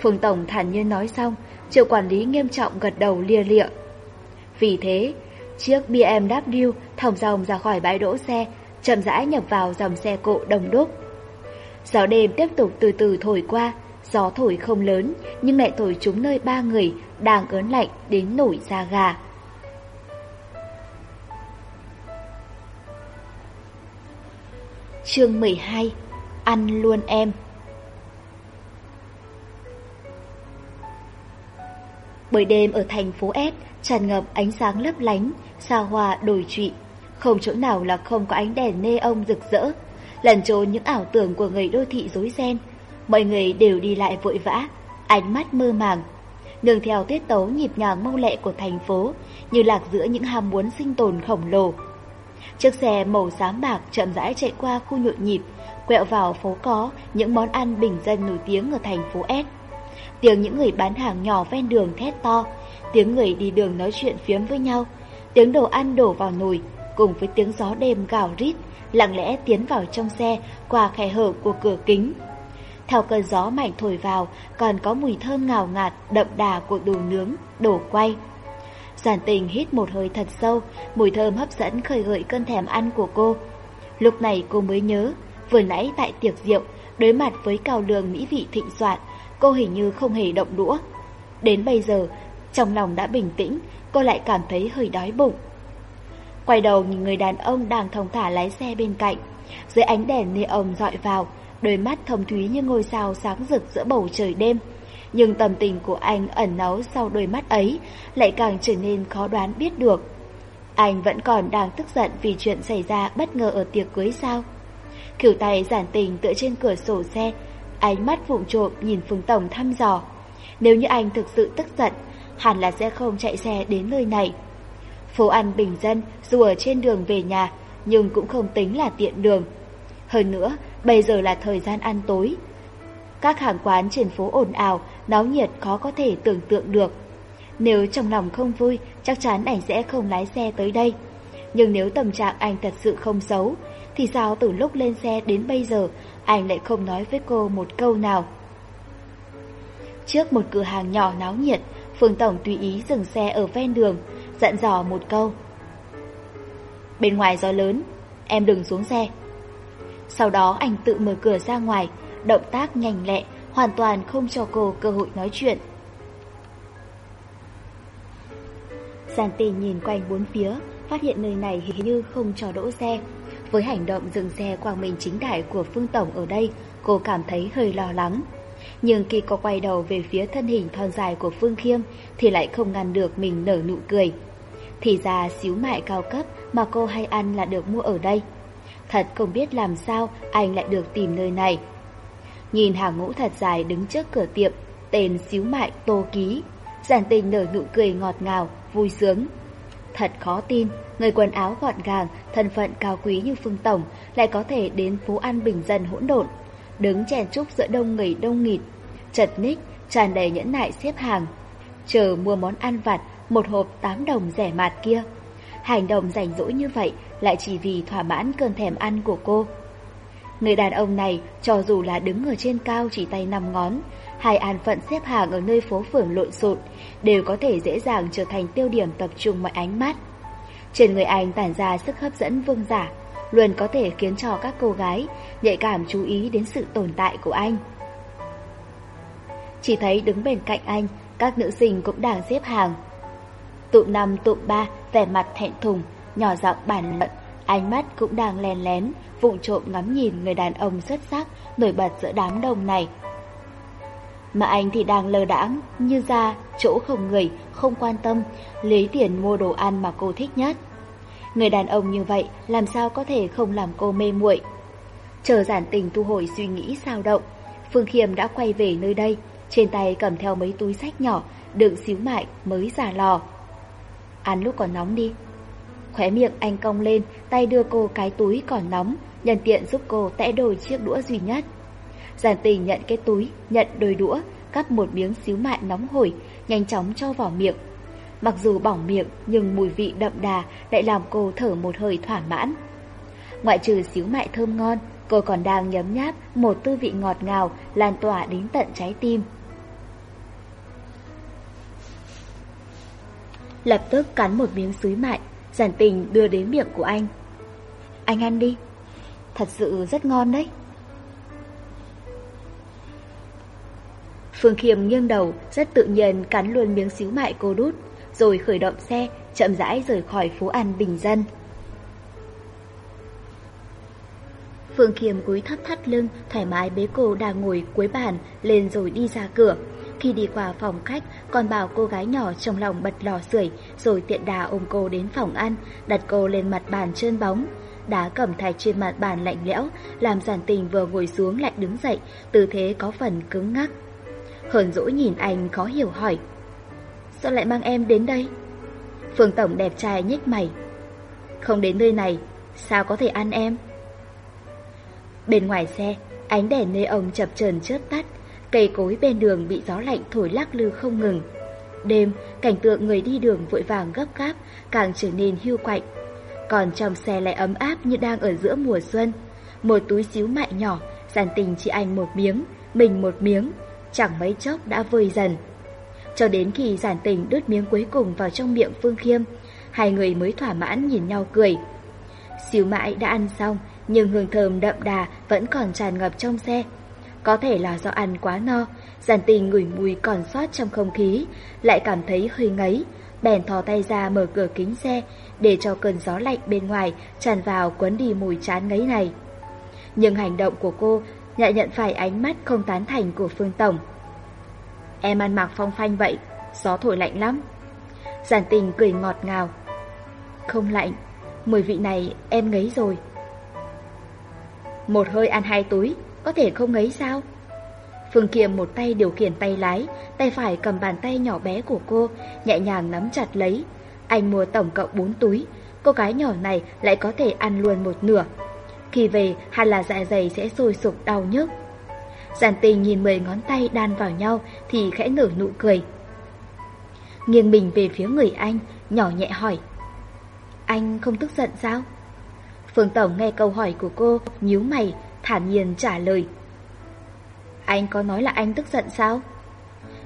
Phương Tổng thản nhiên nói xong, triệu quản lý nghiêm trọng gật đầu lia lịa. Vì thế, chiếc BMW thòng dòng ra khỏi bãi đỗ xe, chậm rãi nhập vào dòng xe cộ đông đúc. Gió đêm tiếp tục từ từ thổi qua, gió thổi không lớn nhưng lại thổi chúng nơi ba người đang ớn lạnh đến nổi da gà. Chương 12 ăn luôn em. Bởi đêm ở thành phố S tràn ngập ánh sáng lấp lánh, sao hoa đổi trụy, không chỗ nào là không có ánh đèn nê ông rực rỡ, lẩn trốn những ảo tưởng của người đô thị rối ren. Mọi người đều đi lại vội vã, ánh mắt mơ màng, nương theo tiết tấu nhịp nhàng mau lẹ của thành phố, như lạc giữa những ham muốn sinh tồn khổng lồ. Chiếc xe màu xám bạc chậm rãi chạy qua khu nhộn nhịp, quẹo vào phố có những món ăn bình dân nổi tiếng ở thành phố S. Tiếng những người bán hàng nhỏ ven đường thét to, tiếng người đi đường nói chuyện phiếm với nhau, tiếng đồ ăn đổ vào nồi cùng với tiếng gió đêm gào rít lặng lẽ tiến vào trong xe qua khe hở của cửa kính. Theo cơn gió mạnh thổi vào còn có mùi thơm ngào ngạt đậm đà của đồ nướng, đồ quay. Giản tình hít một hơi thật sâu, mùi thơm hấp dẫn khơi gợi cơn thèm ăn của cô. Lúc này cô mới nhớ Vừa nãy tại tiệc rượu, đối mặt với cao lương mỹ vị thịnh soạn, cô hình như không hề động đũa. Đến bây giờ, trong lòng đã bình tĩnh, cô lại cảm thấy hơi đói bụng. Quay đầu nhìn người đàn ông đang thông thả lái xe bên cạnh. Dưới ánh đèn neon dọi vào, đôi mắt thâm thúy như ngôi sao sáng rực giữa bầu trời đêm. Nhưng tâm tình của anh ẩn nấu sau đôi mắt ấy lại càng trở nên khó đoán biết được. Anh vẫn còn đang tức giận vì chuyện xảy ra bất ngờ ở tiệc cưới sao? kiểu tay giản tình tựa trên cửa sổ xe, ánh mắt vụng trộm nhìn Phương Tổng thăm dò. Nếu như anh thực sự tức giận, hẳn là sẽ không chạy xe đến nơi này. Phố ăn bình dân dù ở trên đường về nhà nhưng cũng không tính là tiện đường. Hơn nữa, bây giờ là thời gian ăn tối. Các hàng quán trên phố ồn ào, náo nhiệt khó có thể tưởng tượng được. Nếu trong lòng không vui, chắc chắn anh sẽ không lái xe tới đây. Nhưng nếu tâm trạng anh thật sự không xấu, thì sao từ lúc lên xe đến bây giờ anh lại không nói với cô một câu nào. Trước một cửa hàng nhỏ náo nhiệt, Phương Tổng tùy ý dừng xe ở ven đường, dặn dò một câu. Bên ngoài gió lớn, em đừng xuống xe. Sau đó anh tự mở cửa ra ngoài, động tác nhanh lẹ, hoàn toàn không cho cô cơ hội nói chuyện. Giàn tì nhìn quanh bốn phía, phát hiện nơi này hình như không cho đỗ xe. Với hành động dừng xe quang minh chính đại của Phương Tổng ở đây, cô cảm thấy hơi lo lắng. Nhưng khi cô quay đầu về phía thân hình thon dài của Phương Khiêm thì lại không ngăn được mình nở nụ cười. Thì ra xíu mại cao cấp mà cô hay ăn là được mua ở đây. Thật không biết làm sao anh lại được tìm nơi này. Nhìn hàng ngũ thật dài đứng trước cửa tiệm, tên xíu mại Tô Ký. Giản tình nở nụ cười ngọt ngào, vui sướng. Thật khó tin, Người quần áo gọn gàng, thân phận cao quý như Phương Tổng lại có thể đến phố ăn bình dân hỗn độn, đứng chèn trúc giữa đông người đông nghịt, chật ních, tràn đầy nhẫn nại xếp hàng, chờ mua món ăn vặt, một hộp 8 đồng rẻ mạt kia. Hành động rảnh rỗi như vậy lại chỉ vì thỏa mãn cơn thèm ăn của cô. Người đàn ông này, cho dù là đứng ở trên cao chỉ tay năm ngón, hay an phận xếp hàng ở nơi phố phường lộn xộn, đều có thể dễ dàng trở thành tiêu điểm tập trung mọi ánh mắt. Trên người anh tản ra sức hấp dẫn vương giả, luôn có thể khiến cho các cô gái nhạy cảm chú ý đến sự tồn tại của anh. Chỉ thấy đứng bên cạnh anh, các nữ sinh cũng đang xếp hàng. Tụm năm tụm ba, vẻ mặt thẹn thùng, nhỏ giọng bàn luận, ánh mắt cũng đang len lén, vụng trộm ngắm nhìn người đàn ông xuất sắc nổi bật giữa đám đông này mà anh thì đang lơ đãng như ra chỗ không người, không quan tâm, lấy tiền mua đồ ăn mà cô thích nhất. Người đàn ông như vậy làm sao có thể không làm cô mê muội. Chờ giản tình thu hồi suy nghĩ sao động, Phương Khiêm đã quay về nơi đây, trên tay cầm theo mấy túi sách nhỏ đựng xíu mại mới giả lò. Ăn lúc còn nóng đi. Khóe miệng anh cong lên, tay đưa cô cái túi còn nóng, nhân tiện giúp cô tẽ đôi chiếc đũa duy nhất. Giản tình nhận cái túi, nhận đôi đũa, cắt một miếng xíu mại nóng hổi, nhanh chóng cho vào miệng. Mặc dù bỏng miệng nhưng mùi vị đậm đà lại làm cô thở một hơi thỏa mãn. Ngoại trừ xíu mại thơm ngon, cô còn đang nhấm nháp một tư vị ngọt ngào lan tỏa đến tận trái tim. Lập tức cắn một miếng xíu mại, giản tình đưa đến miệng của anh. Anh ăn đi, thật sự rất ngon đấy. Phương Khiêm nghiêng đầu, rất tự nhiên cắn luôn miếng xíu mại cô đút, rồi khởi động xe, chậm rãi rời khỏi phố An Bình Dân. Phương Khiêm cúi thấp thắt lưng, thoải mái bế cô đang ngồi cuối bàn, lên rồi đi ra cửa. Khi đi qua phòng khách, còn bảo cô gái nhỏ trong lòng bật lò sưởi, rồi tiện đà ôm cô đến phòng ăn, đặt cô lên mặt bàn trơn bóng. Đá cẩm thạch trên mặt bàn lạnh lẽo, làm giản tình vừa ngồi xuống lại đứng dậy, tư thế có phần cứng ngắc. Hờn dỗi nhìn anh khó hiểu hỏi. Sao lại mang em đến đây? Phương Tổng đẹp trai nhếch mày. Không đến nơi này, Sao có thể ăn em? Bên ngoài xe, Ánh đèn nơi ông chập chờn chớp tắt, Cây cối bên đường bị gió lạnh thổi lắc lư không ngừng. Đêm, Cảnh tượng người đi đường vội vàng gấp gáp, Càng trở nên hưu quạnh. Còn trong xe lại ấm áp như đang ở giữa mùa xuân. Một túi xíu mại nhỏ Giàn tình chị anh một miếng, Mình một miếng chẳng mấy chốc đã vơi dần. Cho đến khi giản tình đứt miếng cuối cùng vào trong miệng Phương Khiêm, hai người mới thỏa mãn nhìn nhau cười. Xíu mãi đã ăn xong, nhưng hương thơm đậm đà vẫn còn tràn ngập trong xe. Có thể là do ăn quá no, giản tình ngửi mùi còn sót trong không khí, lại cảm thấy hơi ngấy, bèn thò tay ra mở cửa kính xe để cho cơn gió lạnh bên ngoài tràn vào cuốn đi mùi chán ngấy này. Nhưng hành động của cô lại nhận phải ánh mắt không tán thành của Phương Tổng. Em ăn mặc phong phanh vậy, gió thổi lạnh lắm. Giản tình cười ngọt ngào. Không lạnh, mười vị này em ngấy rồi. Một hơi ăn hai túi, có thể không ngấy sao? Phương Kiệm một tay điều khiển tay lái, tay phải cầm bàn tay nhỏ bé của cô, nhẹ nhàng nắm chặt lấy. Anh mua tổng cộng 4 túi, cô gái nhỏ này lại có thể ăn luôn một nửa. Khi về hay là dạ dày sẽ sôi sục đau nhức. Giản tình nhìn mười ngón tay đan vào nhau Thì khẽ nở nụ cười. Nghiêng mình về phía người anh, Nhỏ nhẹ hỏi, Anh không tức giận sao? Phương Tổng nghe câu hỏi của cô, nhíu mày, Thản nhiên trả lời, Anh có nói là anh tức giận sao?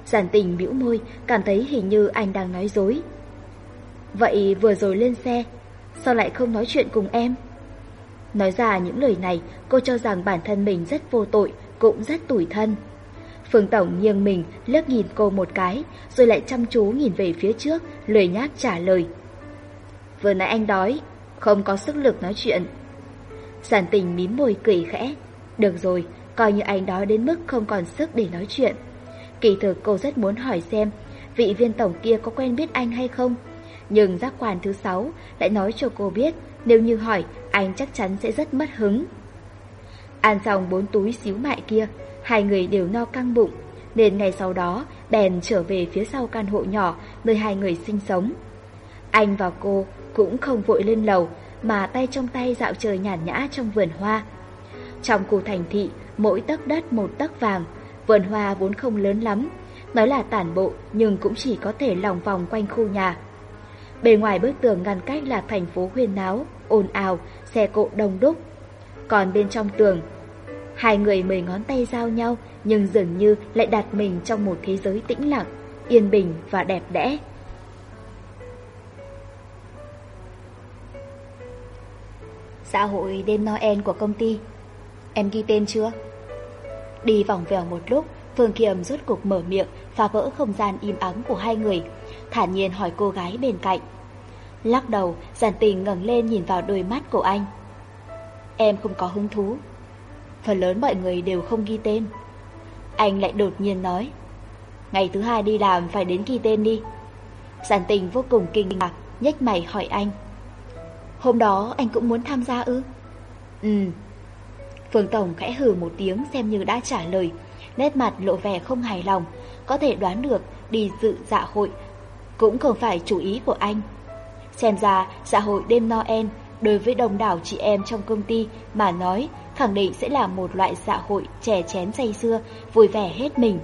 Giản tình bĩu môi, Cảm thấy hình như anh đang nói dối. Vậy vừa rồi lên xe, Sao lại không nói chuyện cùng em? Nói ra những lời này, cô cho rằng bản thân mình rất vô tội, cũng rất tủi thân. Phương Tổng nghiêng mình, lướt nhìn cô một cái, rồi lại chăm chú nhìn về phía trước, lười nhác trả lời. Vừa nãy anh đói, không có sức lực nói chuyện. Giản tình mím môi cười khẽ. Được rồi, coi như anh đói đến mức không còn sức để nói chuyện. Kỳ thực cô rất muốn hỏi xem, vị viên tổng kia có quen biết anh hay không? Nhưng giác quan thứ sáu lại nói cho cô biết, nếu như hỏi anh chắc chắn sẽ rất mất hứng. Ăn xong bốn túi xíu mại kia, hai người đều no căng bụng, nên ngày sau đó bèn trở về phía sau căn hộ nhỏ nơi hai người sinh sống. Anh và cô cũng không vội lên lầu mà tay trong tay dạo chơi nhàn nhã trong vườn hoa. Trong khu thành thị, mỗi tấc đất một tấc vàng, vườn hoa vốn không lớn lắm, nói là tản bộ nhưng cũng chỉ có thể lòng vòng quanh khu nhà. Bề ngoài bức tường ngăn cách là thành phố huyên náo, ồn ào xe cộ đông đúc. Còn bên trong tường, hai người mười ngón tay giao nhau nhưng dường như lại đặt mình trong một thế giới tĩnh lặng, yên bình và đẹp đẽ. Xã hội đêm Noel của công ty Em ghi tên chưa? Đi vòng vèo một lúc Phương Kiềm rốt cục mở miệng Phá vỡ không gian im ắng của hai người Thản nhiên hỏi cô gái bên cạnh Lắc đầu, giản tình ngẩng lên nhìn vào đôi mắt của anh. Em không có hứng thú. Phần lớn mọi người đều không ghi tên. Anh lại đột nhiên nói. Ngày thứ hai đi làm phải đến ghi tên đi. Giản tình vô cùng kinh ngạc, nhếch mày hỏi anh. Hôm đó anh cũng muốn tham gia ư? Ừ. Phương Tổng khẽ hừ một tiếng xem như đã trả lời, nét mặt lộ vẻ không hài lòng, có thể đoán được đi dự dạ hội cũng không phải chú ý của anh. Xem ra, xã hội đêm Noel đối với đồng đảo chị em trong công ty mà nói khẳng định sẽ là một loại xã hội trẻ chén say xưa, vui vẻ hết mình.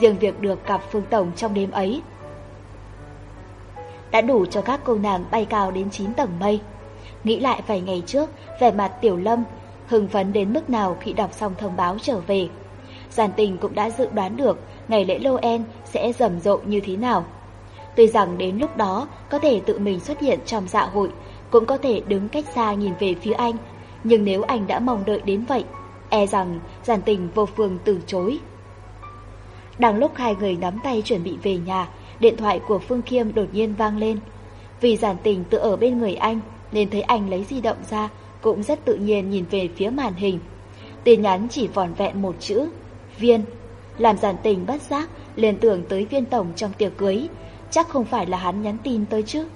Riêng việc được gặp Phương Tổng trong đêm ấy đã đủ cho các cô nàng bay cao đến 9 tầng mây. Nghĩ lại vài ngày trước, vẻ mặt Tiểu Lâm hưng phấn đến mức nào khi đọc xong thông báo trở về. Giàn tình cũng đã dự đoán được ngày lễ Noel sẽ rầm rộ như thế nào. Tuy rằng đến lúc đó có thể tự mình xuất hiện trong dạ hội, cũng có thể đứng cách xa nhìn về phía anh, nhưng nếu anh đã mong đợi đến vậy, e rằng giản tình vô phương từ chối. Đang lúc hai người nắm tay chuẩn bị về nhà, điện thoại của Phương Khiêm đột nhiên vang lên. Vì giản tình tự ở bên người anh, nên thấy anh lấy di động ra, cũng rất tự nhiên nhìn về phía màn hình. Tin nhắn chỉ vòn vẹn một chữ, viên. Làm giản tình bất giác, liền tưởng tới viên tổng trong tiệc cưới, Chắc không phải là hắn nhắn tin tới chứ.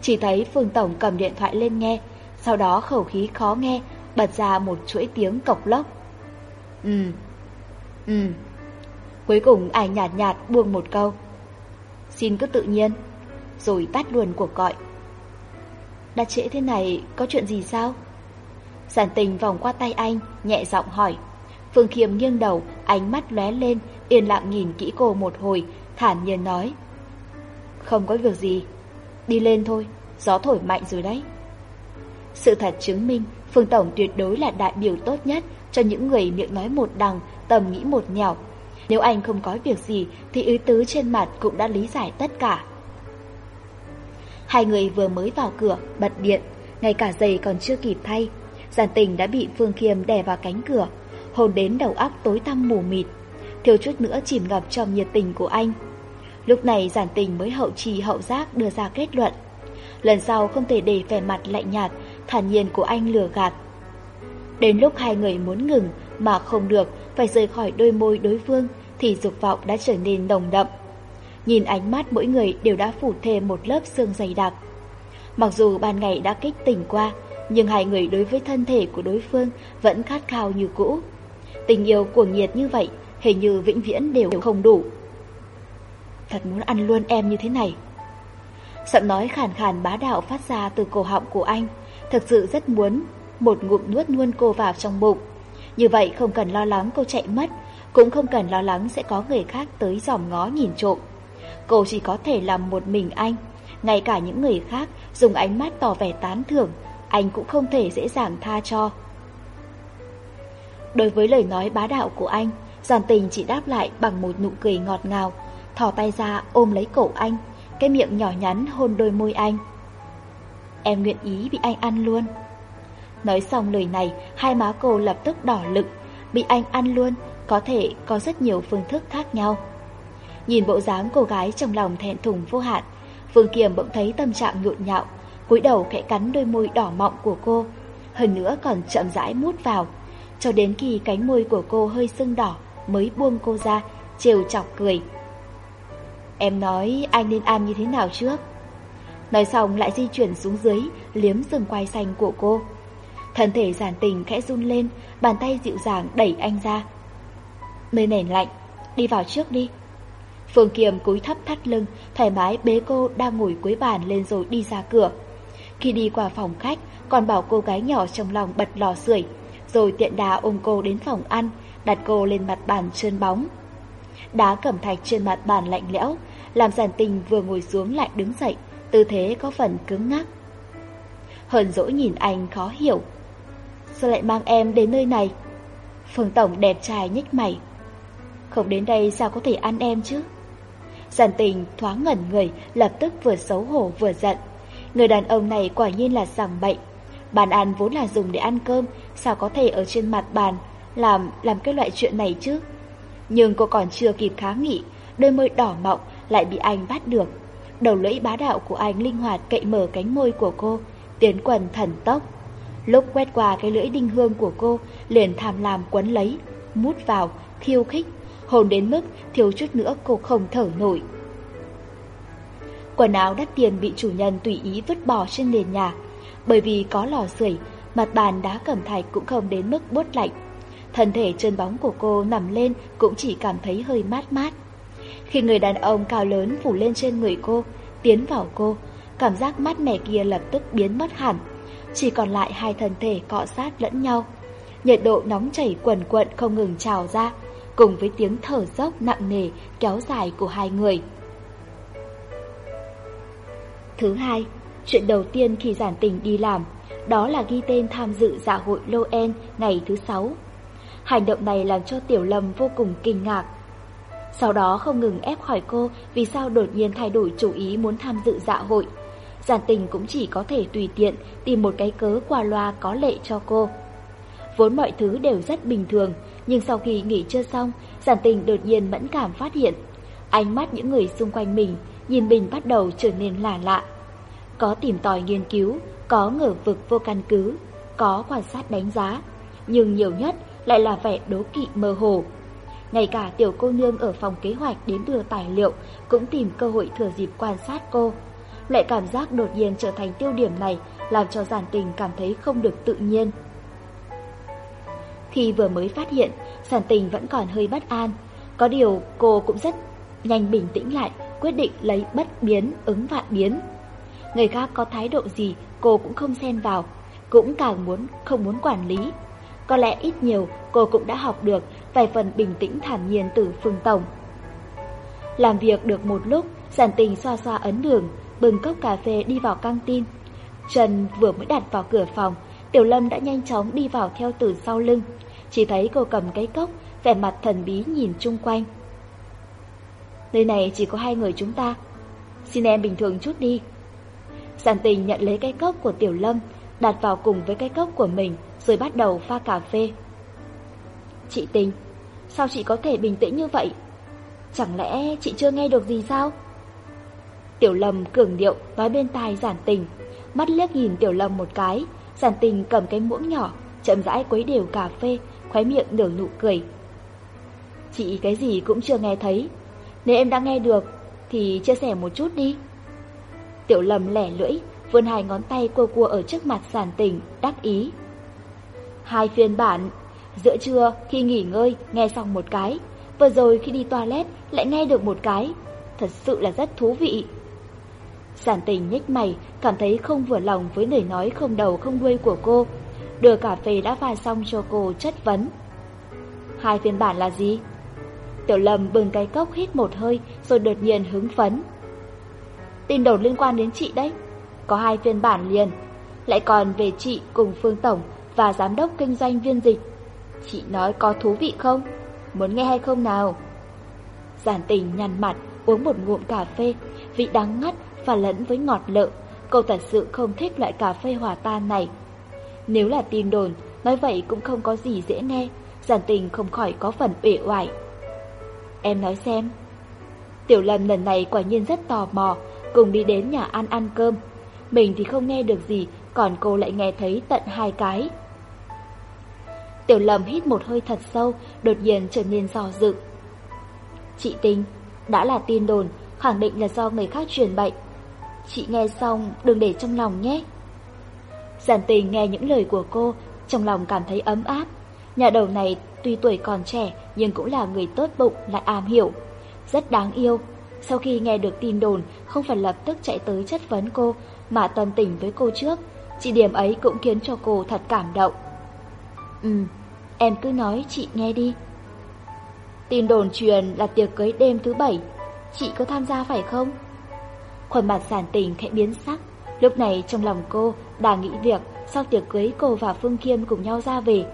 Chỉ thấy Phương Tổng cầm điện thoại lên nghe Sau đó khẩu khí khó nghe Bật ra một chuỗi tiếng cọc lốc. Ừ Ừ. Cuối cùng ai nhạt nhạt buông một câu. Xin cứ tự nhiên Rồi tắt luôn cuộc gọi. Đã trễ thế này có chuyện gì sao? Giản tình vòng qua tay anh Nhẹ giọng hỏi. Phương Khiêm nghiêng đầu, ánh mắt lóe lên, yên lặng nhìn kỹ cô một hồi, thản nhiên nói. Không có việc gì. Đi lên thôi, gió thổi mạnh rồi đấy. Sự thật chứng minh Phương Tổng tuyệt đối là đại biểu tốt nhất cho những người miệng nói một đằng, tầm nghĩ một nhào. Nếu anh không có việc gì thì ý tứ trên mặt cũng đã lý giải tất cả. Hai người vừa mới vào cửa, bật điện, ngay cả giày còn chưa kịp thay. Giàn tình đã bị Phương Khiêm đè vào cánh cửa, hồn đến đầu óc tối tăm mù mịt. Thiếu chút nữa chìm ngập trong nhiệt tình của anh. Lúc này giản tình mới hậu trì hậu giác đưa ra kết luận. Lần sau không thể để vẻ mặt lạnh nhạt, thản nhiên của anh lừa gạt. Đến lúc hai người muốn ngừng mà không được phải rời khỏi đôi môi đối phương thì dục vọng đã trở nên đồng đậm. Nhìn ánh mắt mỗi người đều đã phủ thêm một lớp xương dày đặc. Mặc dù ban ngày đã kích tỉnh qua, nhưng hai người đối với thân thể của đối phương vẫn khát khao như cũ. Tình yêu cuồng nhiệt như vậy hình như vĩnh viễn đều không đủ thật muốn ăn luôn em như thế này. Giọng nói khàn khàn bá đạo phát ra từ cổ họng của anh, thực sự rất muốn một ngụm nuốt luôn cô vào trong bụng. Như vậy không cần lo lắng cô chạy mất, cũng không cần lo lắng sẽ có người khác tới dòm ngó nhìn trộm. Cô chỉ có thể làm một mình anh, ngay cả những người khác dùng ánh mắt tỏ vẻ tán thưởng, anh cũng không thể dễ dàng tha cho. Đối với lời nói bá đạo của anh, Giàn tình chỉ đáp lại bằng một nụ cười ngọt ngào, thò tay ra ôm lấy cổ anh, cái miệng nhỏ nhắn hôn đôi môi anh. Em nguyện ý bị anh ăn luôn. Nói xong lời này, hai má cô lập tức đỏ lực, bị anh ăn luôn, có thể có rất nhiều phương thức khác nhau. Nhìn bộ dáng cô gái trong lòng thẹn thùng vô hạn, phương Kiềm bỗng thấy tâm trạng nhộn nhạo, cúi đầu khẽ cắn đôi môi đỏ mọng của cô, hơn nữa còn chậm rãi mút vào, cho đến khi cánh môi của cô hơi sưng đỏ mới buông cô ra, trêu chọc cười. Em nói anh nên ăn như thế nào trước? Nói xong lại di chuyển xuống dưới, liếm rừng quai xanh của cô. Thân thể giản tình khẽ run lên, bàn tay dịu dàng đẩy anh ra. Nơi nền lạnh, đi vào trước đi. Phương Kiềm cúi thấp thắt lưng, thoải mái bế cô đang ngồi cuối bàn lên rồi đi ra cửa. Khi đi qua phòng khách, còn bảo cô gái nhỏ trong lòng bật lò sưởi, rồi tiện đà ôm cô đến phòng ăn, đặt cô lên mặt bàn trơn bóng. Đá cẩm thạch trên mặt bàn lạnh lẽo, làm giản tình vừa ngồi xuống lại đứng dậy, tư thế có phần cứng ngắc. Hờn dỗi nhìn anh khó hiểu. Sao lại mang em đến nơi này? Phương Tổng đẹp trai nhích mày. Không đến đây sao có thể ăn em chứ? Giản tình thoáng ngẩn người, lập tức vừa xấu hổ vừa giận. Người đàn ông này quả nhiên là sảng bệnh. Bàn ăn vốn là dùng để ăn cơm, sao có thể ở trên mặt bàn, làm làm cái loại chuyện này chứ? Nhưng cô còn chưa kịp kháng nghị, đôi môi đỏ mọng lại bị anh bắt được. Đầu lưỡi bá đạo của anh linh hoạt cậy mở cánh môi của cô, tiến quần thần tốc. Lúc quét qua cái lưỡi đinh hương của cô, liền tham lam quấn lấy, mút vào, khiêu khích, hồn đến mức thiếu chút nữa cô không thở nổi. Quần áo đắt tiền bị chủ nhân tùy ý vứt bỏ trên nền nhà, bởi vì có lò sưởi, mặt bàn đá cẩm thạch cũng không đến mức bốt lạnh. Thân thể chân bóng của cô nằm lên cũng chỉ cảm thấy hơi mát mát. Khi người đàn ông cao lớn phủ lên trên người cô, tiến vào cô, cảm giác mát mẻ kia lập tức biến mất hẳn. Chỉ còn lại hai thân thể cọ sát lẫn nhau. Nhiệt độ nóng chảy quần quận không ngừng trào ra, cùng với tiếng thở dốc nặng nề kéo dài của hai người. Thứ hai, chuyện đầu tiên khi giản tình đi làm, đó là ghi tên tham dự dạ hội Loen ngày thứ sáu. Hành động này làm cho Tiểu Lâm vô cùng kinh ngạc, sau đó không ngừng ép hỏi cô vì sao đột nhiên thay đổi chủ ý muốn tham dự dạ hội. Giản tình cũng chỉ có thể tùy tiện tìm một cái cớ qua loa có lệ cho cô. Vốn mọi thứ đều rất bình thường, nhưng sau khi nghỉ trưa xong, giản tình đột nhiên mẫn cảm phát hiện. Ánh mắt những người xung quanh mình, nhìn mình bắt đầu trở nên lạ lạ. Có tìm tòi nghiên cứu, có ngờ vực vô căn cứ, có quan sát đánh giá, nhưng nhiều nhất lại là vẻ đố kỵ mơ hồ ngay cả tiểu cô nương ở phòng kế hoạch đến đưa tài liệu cũng tìm cơ hội thừa dịp quan sát cô. Loại cảm giác đột nhiên trở thành tiêu điểm này làm cho giản tình cảm thấy không được tự nhiên. Khi vừa mới phát hiện, giản tình vẫn còn hơi bất an. Có điều cô cũng rất nhanh bình tĩnh lại, quyết định lấy bất biến ứng vạn biến. Người khác có thái độ gì cô cũng không xen vào, cũng càng muốn không muốn quản lý. Có lẽ ít nhiều cô cũng đã học được vài phần bình tĩnh thản nhiên từ Phương Tổng. Làm việc được một lúc, giản tình xoa xoa ấn đường, bưng cốc cà phê đi vào căng tin. Trần vừa mới đặt vào cửa phòng, Tiểu Lâm đã nhanh chóng đi vào theo từ sau lưng. Chỉ thấy cô cầm cái cốc, vẻ mặt thần bí nhìn chung quanh. Nơi này chỉ có hai người chúng ta. Xin em bình thường chút đi. Giản tình nhận lấy cái cốc của Tiểu Lâm, đặt vào cùng với cái cốc của mình rồi bắt đầu pha cà phê. Chị Tình, Sao chị có thể bình tĩnh như vậy? Chẳng lẽ chị chưa nghe được gì sao? Tiểu lầm cường điệu nói bên tai giản tình. Mắt liếc nhìn tiểu lầm một cái, Giản tình cầm cái muỗng nhỏ, Chậm rãi quấy đều cà phê, Khóe miệng nở nụ cười. Chị cái gì cũng chưa nghe thấy. Nếu em đã nghe được, Thì chia sẻ một chút đi. Tiểu lầm lẻ lưỡi, Vươn hai ngón tay cua cua ở trước mặt giản tình Đắc ý. Hai phiên bản Giữa trưa khi nghỉ ngơi nghe xong một cái, vừa rồi khi đi toilet lại nghe được một cái. Thật sự là rất thú vị. sản tình nhếch mày, cảm thấy không vừa lòng với lời nói không đầu không đuôi của cô. Đưa cà phê đã pha xong cho cô chất vấn. Hai phiên bản là gì? Tiểu Lâm bừng cái cốc hít một hơi rồi đột nhiên hứng phấn. Tin đồn liên quan đến chị đấy. Có hai phiên bản liền. Lại còn về chị cùng Phương Tổng và Giám đốc Kinh doanh Viên Dịch. Chị nói có thú vị không? Muốn nghe hay không nào? Giản tình nhăn mặt, uống một ngụm cà phê, vị đắng ngắt và lẫn với ngọt lợ. Cô thật sự không thích loại cà phê hòa tan này. Nếu là tin đồn, nói vậy cũng không có gì dễ nghe. Giản tình không khỏi có phần uể oải. Em nói xem. Tiểu Lâm lần này quả nhiên rất tò mò, cùng đi đến nhà ăn ăn cơm. Mình thì không nghe được gì, còn cô lại nghe thấy tận hai cái. Tiểu lầm hít một hơi thật sâu, đột nhiên trở nên do dự. Chị tính, đã là tin đồn, khẳng định là do người khác truyền bệnh. Chị nghe xong đừng để trong lòng nhé. Giản tình nghe những lời của cô, trong lòng cảm thấy ấm áp. Nhà đầu này tuy tuổi còn trẻ nhưng cũng là người tốt bụng lại am hiểu. Rất đáng yêu. Sau khi nghe được tin đồn, không phải lập tức chạy tới chất vấn cô mà tâm tình với cô trước. Chị điểm ấy cũng khiến cho cô thật cảm động. Ừ, Em cứ nói chị nghe đi. Tin đồn truyền là tiệc cưới đêm thứ bảy, chị có tham gia phải không? Khuôn mặt giản tình khẽ biến sắc, lúc này trong lòng cô đã nghĩ việc sau tiệc cưới cô và Phương Khiêm cùng nhau ra về.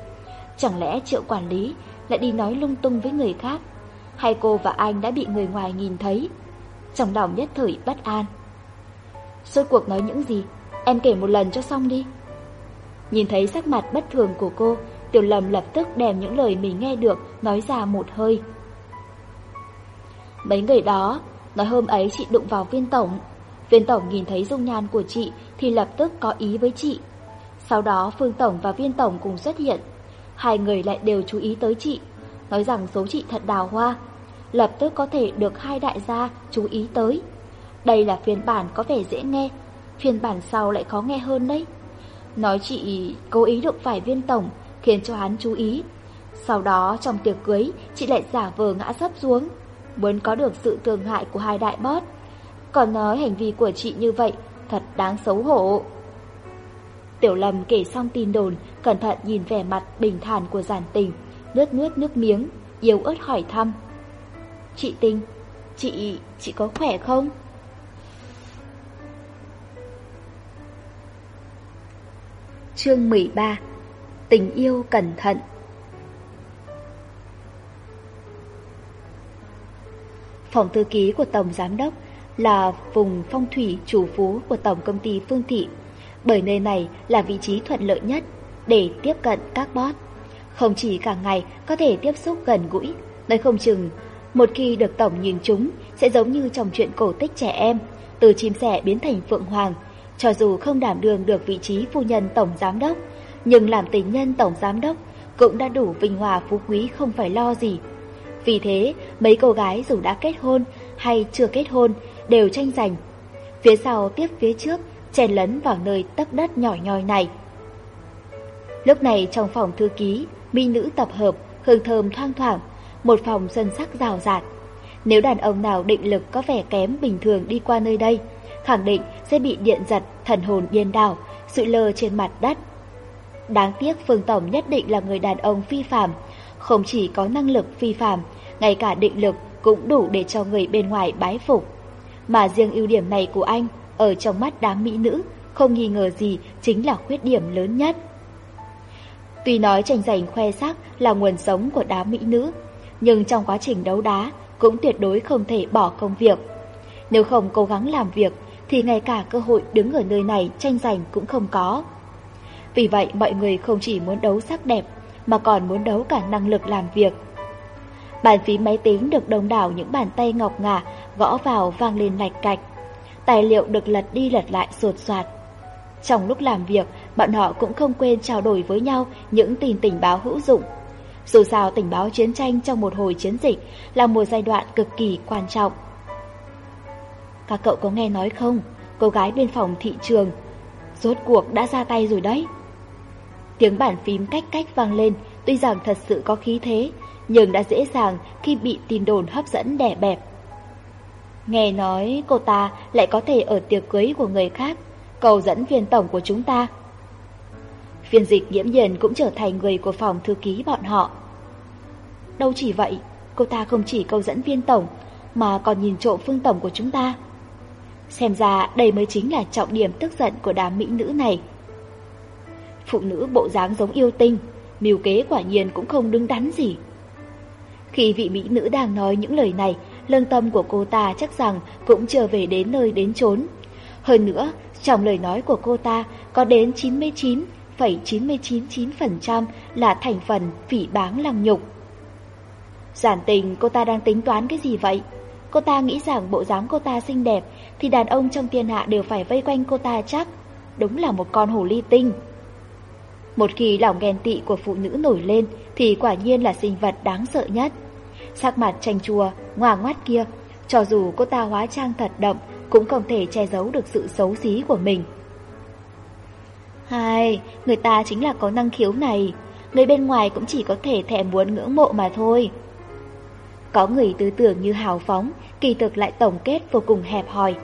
Chẳng lẽ triệu quản lý lại đi nói lung tung với người khác, hay cô và anh đã bị người ngoài nhìn thấy? Trong lòng nhất thời bất an. Suốt cuộc nói những gì, em kể một lần cho xong đi. Nhìn thấy sắc mặt bất thường của cô, Tiểu Lâm lập tức đem những lời mình nghe được nói ra một hơi. Mấy người đó, nói hôm ấy chị đụng vào viên tổng. Viên tổng nhìn thấy dung nhan của chị thì lập tức có ý với chị. Sau đó Phương Tổng và Viên Tổng cùng xuất hiện. Hai người lại đều chú ý tới chị, nói rằng số chị thật đào hoa. Lập tức có thể được hai đại gia chú ý tới. Đây là phiên bản có vẻ dễ nghe, phiên bản sau lại khó nghe hơn đấy. Nói chị cố ý đụng phải Viên Tổng khiến cho hắn chú ý. Sau đó trong tiệc cưới, chị lại giả vờ ngã sấp xuống, muốn có được sự thương hại của hai đại bót. Còn nói hành vi của chị như vậy thật đáng xấu hổ. Tiểu Lâm kể xong tin đồn, cẩn thận nhìn vẻ mặt bình thản của giản tình, nước nước nước miếng, yếu ớt hỏi thăm. Chị Tình, chị, chị có khỏe không? Chương 13 tình yêu cẩn thận. Phòng thư ký của Tổng Giám đốc là vùng phong thủy chủ phú của Tổng Công ty Phương Thị, bởi nơi này là vị trí thuận lợi nhất để tiếp cận các boss. Không chỉ cả ngày có thể tiếp xúc gần gũi, nơi không chừng, một khi được Tổng nhìn chúng sẽ giống như trong chuyện cổ tích trẻ em, từ chim sẻ biến thành phượng hoàng, cho dù không đảm đương được vị trí phu nhân Tổng Giám đốc, nhưng làm tình nhân tổng giám đốc cũng đã đủ vinh hòa phú quý không phải lo gì. Vì thế, mấy cô gái dù đã kết hôn hay chưa kết hôn đều tranh giành. Phía sau tiếp phía trước, chèn lấn vào nơi tấc đất nhỏ nhoi này. Lúc này trong phòng thư ký, mỹ nữ tập hợp, hương thơm thoang thoảng, một phòng sân sắc rào rạt. Nếu đàn ông nào định lực có vẻ kém bình thường đi qua nơi đây, khẳng định sẽ bị điện giật, thần hồn điên đảo, sự lơ trên mặt đất. Đáng tiếc Phương Tổng nhất định là người đàn ông phi phạm, không chỉ có năng lực phi phạm, ngay cả định lực cũng đủ để cho người bên ngoài bái phục. Mà riêng ưu điểm này của anh, ở trong mắt đám mỹ nữ, không nghi ngờ gì chính là khuyết điểm lớn nhất. Tuy nói tranh giành khoe sắc là nguồn sống của đám mỹ nữ, nhưng trong quá trình đấu đá cũng tuyệt đối không thể bỏ công việc. Nếu không cố gắng làm việc thì ngay cả cơ hội đứng ở nơi này tranh giành cũng không có. Vì vậy mọi người không chỉ muốn đấu sắc đẹp mà còn muốn đấu cả năng lực làm việc. Bàn phím máy tính được đông đảo những bàn tay ngọc ngà gõ vào vang lên lạch cạch. Tài liệu được lật đi lật lại sột soạt. Trong lúc làm việc, bọn họ cũng không quên trao đổi với nhau những tin tình báo hữu dụng. Dù sao tình báo chiến tranh trong một hồi chiến dịch là một giai đoạn cực kỳ quan trọng. Các cậu có nghe nói không? Cô gái bên phòng thị trường rốt cuộc đã ra tay rồi đấy. Tiếng bản phím cách cách vang lên, tuy rằng thật sự có khí thế, nhưng đã dễ dàng khi bị tin đồn hấp dẫn đè bẹp. Nghe nói cô ta lại có thể ở tiệc cưới của người khác, cầu dẫn viên tổng của chúng ta. Phiên dịch nhiễm nhiên cũng trở thành người của phòng thư ký bọn họ. Đâu chỉ vậy, cô ta không chỉ cầu dẫn viên tổng, mà còn nhìn trộm phương tổng của chúng ta. Xem ra đây mới chính là trọng điểm tức giận của đám mỹ nữ này phụ nữ bộ dáng giống yêu tinh, mưu kế quả nhiên cũng không đứng đắn gì. Khi vị mỹ nữ đang nói những lời này, lương tâm của cô ta chắc rằng cũng trở về đến nơi đến chốn. Hơn nữa, trong lời nói của cô ta có đến 99,9999% là thành phần phỉ báng lăng nhục. Giản tình cô ta đang tính toán cái gì vậy? Cô ta nghĩ rằng bộ dáng cô ta xinh đẹp thì đàn ông trong thiên hạ đều phải vây quanh cô ta chắc. Đúng là một con hồ ly tinh. Một khi lòng ghen tị của phụ nữ nổi lên thì quả nhiên là sinh vật đáng sợ nhất. Sắc mặt tranh chua, ngoa ngoát kia, cho dù cô ta hóa trang thật đậm cũng không thể che giấu được sự xấu xí của mình. Hai, người ta chính là có năng khiếu này, người bên ngoài cũng chỉ có thể thèm muốn ngưỡng mộ mà thôi. Có người tư tưởng như hào phóng, kỳ thực lại tổng kết vô cùng hẹp hòi.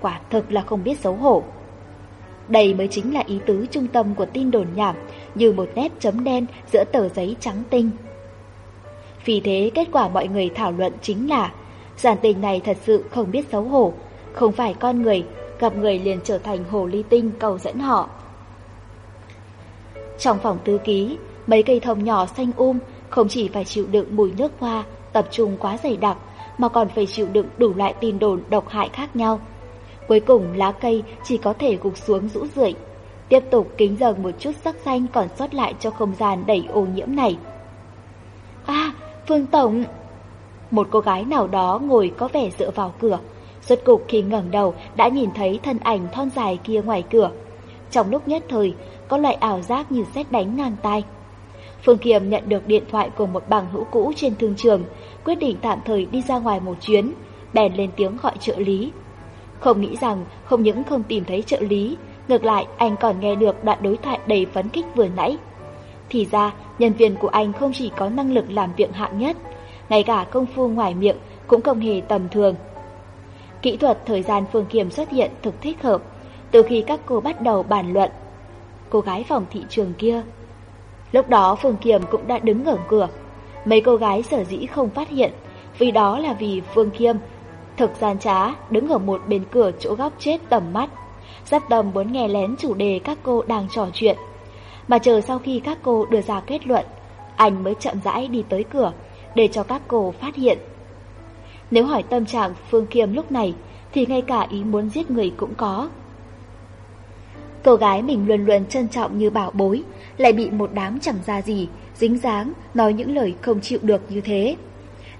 Quả thực là không biết xấu hổ. Đây mới chính là ý tứ trung tâm của tin đồn nhảm, như một nét chấm đen giữa tờ giấy trắng tinh. Vì thế, kết quả mọi người thảo luận chính là giản tình này thật sự không biết xấu hổ, không phải con người, gặp người liền trở thành hồ ly tinh cầu dẫn họ. Trong phòng tư ký, mấy cây thông nhỏ xanh um không chỉ phải chịu đựng mùi nước hoa tập trung quá dày đặc, mà còn phải chịu đựng đủ loại tin đồn độc hại khác nhau. Cuối cùng lá cây chỉ có thể gục xuống rũ rượi, tiếp tục kính dần một chút sắc xanh còn sót lại cho không gian đầy ô nhiễm này. À, Phương Tổng! Một cô gái nào đó ngồi có vẻ dựa vào cửa, rốt cục khi ngẩng đầu đã nhìn thấy thân ảnh thon dài kia ngoài cửa. Trong lúc nhất thời, có loại ảo giác như xét đánh ngang tay Phương Kiềm nhận được điện thoại của một bằng hữu cũ trên thương trường, quyết định tạm thời đi ra ngoài một chuyến, bèn lên tiếng gọi trợ lý. Không nghĩ rằng không những không tìm thấy trợ lý, ngược lại anh còn nghe được đoạn đối thoại đầy phấn khích vừa nãy. Thì ra, nhân viên của anh không chỉ có năng lực làm việc hạng nhất, ngay cả công phu ngoài miệng cũng không hề tầm thường. Kỹ thuật thời gian phương kiểm xuất hiện thực thích hợp, từ khi các cô bắt đầu bàn luận. Cô gái phòng thị trường kia. Lúc đó Phương Kiềm cũng đã đứng ở cửa. Mấy cô gái sở dĩ không phát hiện, vì đó là vì Phương kiềm Thực gian trá đứng ở một bên cửa chỗ góc chết tầm mắt. Giáp tầm muốn nghe lén chủ đề các cô đang trò chuyện. Mà chờ sau khi các cô đưa ra kết luận, Anh mới chậm rãi đi tới cửa, Để cho các cô phát hiện. Nếu hỏi tâm trạng Phương Kiêm lúc này, Thì ngay cả ý muốn giết người cũng có. Cô gái mình luôn luôn trân trọng như bảo bối, Lại bị một đám chẳng ra gì, Dính dáng, Nói những lời không chịu được như thế.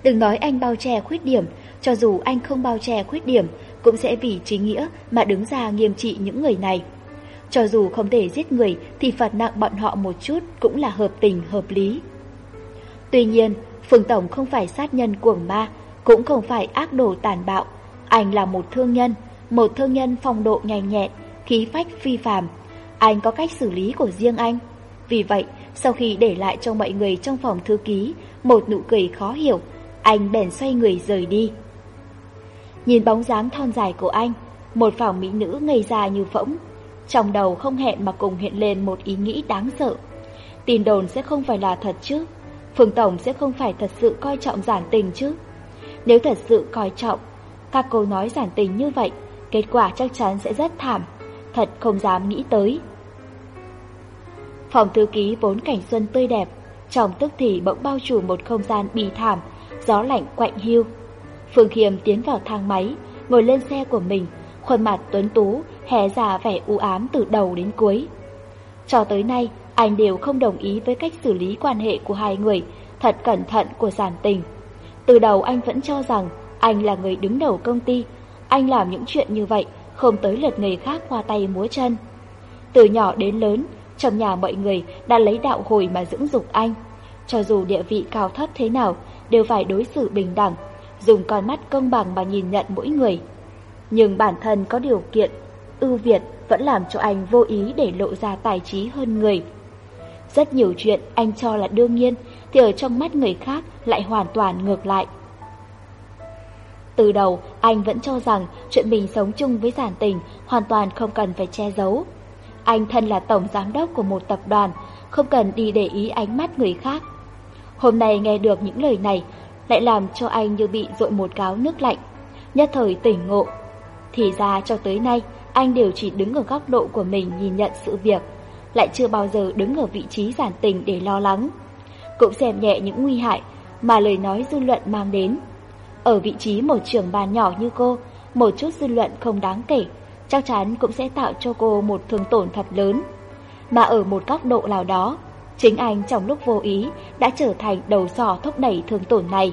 Đừng nói anh bao che khuyết điểm cho dù anh không bao che khuyết điểm, cũng sẽ vì chính nghĩa mà đứng ra nghiêm trị những người này. Cho dù không thể giết người thì phạt nặng bọn họ một chút cũng là hợp tình hợp lý. Tuy nhiên, Phương Tổng không phải sát nhân cuồng ma, cũng không phải ác đồ tàn bạo. Anh là một thương nhân, một thương nhân phong độ nhanh nhẹn, khí phách phi phàm. Anh có cách xử lý của riêng anh. Vì vậy, sau khi để lại cho mọi người trong phòng thư ký một nụ cười khó hiểu, anh bèn xoay người rời đi. Nhìn bóng dáng thon dài của anh, một phảo mỹ nữ ngây ra như phỗng. Trong đầu không hẹn mà cùng hiện lên một ý nghĩ đáng sợ. Tin đồn sẽ không phải là thật chứ? Phương Tổng sẽ không phải thật sự coi trọng giản tình chứ? Nếu thật sự coi trọng, các cô nói giản tình như vậy, kết quả chắc chắn sẽ rất thảm. Thật không dám nghĩ tới. Phòng thư ký vốn cảnh xuân tươi đẹp, trong tức thì bỗng bao trùm một không gian bì thảm, gió lạnh quạnh hiu. Phương Khiêm tiến vào thang máy, ngồi lên xe của mình, khuôn mặt tuấn tú, hé ra vẻ u ám từ đầu đến cuối. Cho tới nay, anh đều không đồng ý với cách xử lý quan hệ của hai người, thật cẩn thận của giản tình. Từ đầu anh vẫn cho rằng anh là người đứng đầu công ty, anh làm những chuyện như vậy không tới lượt người khác qua tay múa chân. Từ nhỏ đến lớn, trong nhà mọi người đã lấy đạo hồi mà dưỡng dục anh. Cho dù địa vị cao thấp thế nào, đều phải đối xử bình đẳng, dùng con mắt công bằng mà nhìn nhận mỗi người. Nhưng bản thân có điều kiện, ưu việt vẫn làm cho anh vô ý để lộ ra tài trí hơn người. Rất nhiều chuyện anh cho là đương nhiên thì ở trong mắt người khác lại hoàn toàn ngược lại. Từ đầu, anh vẫn cho rằng chuyện mình sống chung với giản tình hoàn toàn không cần phải che giấu. Anh thân là tổng giám đốc của một tập đoàn, không cần đi để ý ánh mắt người khác. Hôm nay nghe được những lời này, lại làm cho anh như bị dội một gáo nước lạnh, nhất thời tỉnh ngộ. Thì ra cho tới nay, anh đều chỉ đứng ở góc độ của mình nhìn nhận sự việc, lại chưa bao giờ đứng ở vị trí giản tình để lo lắng. Cũng xem nhẹ những nguy hại mà lời nói dư luận mang đến. Ở vị trí một trưởng bàn nhỏ như cô, một chút dư luận không đáng kể, chắc chắn cũng sẽ tạo cho cô một thương tổn thật lớn. Mà ở một góc độ nào đó, Chính anh trong lúc vô ý đã trở thành đầu sỏ thúc đẩy thương tổn này.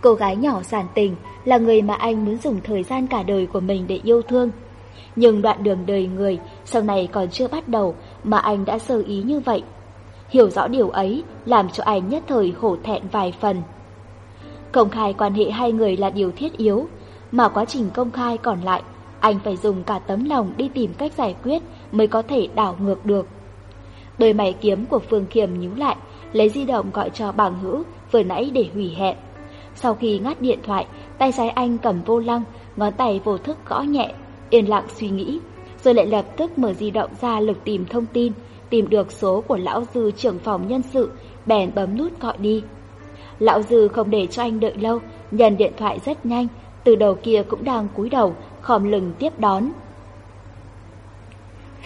Cô gái nhỏ giản tình là người mà anh muốn dùng thời gian cả đời của mình để yêu thương. Nhưng đoạn đường đời người sau này còn chưa bắt đầu mà anh đã sơ ý như vậy. Hiểu rõ điều ấy làm cho anh nhất thời hổ thẹn vài phần. Công khai quan hệ hai người là điều thiết yếu, mà quá trình công khai còn lại, anh phải dùng cả tấm lòng đi tìm cách giải quyết mới có thể đảo ngược được. Đôi mày kiếm của Phương Kiềm nhíu lại, lấy di động gọi cho bảng hữu vừa nãy để hủy hẹn. Sau khi ngắt điện thoại, tay trái anh cầm vô lăng, ngón tay vô thức gõ nhẹ, yên lặng suy nghĩ, rồi lại lập tức mở di động ra lực tìm thông tin, tìm được số của lão dư trưởng phòng nhân sự, bèn bấm nút gọi đi. Lão dư không để cho anh đợi lâu, nhận điện thoại rất nhanh, từ đầu kia cũng đang cúi đầu, khom lưng tiếp đón.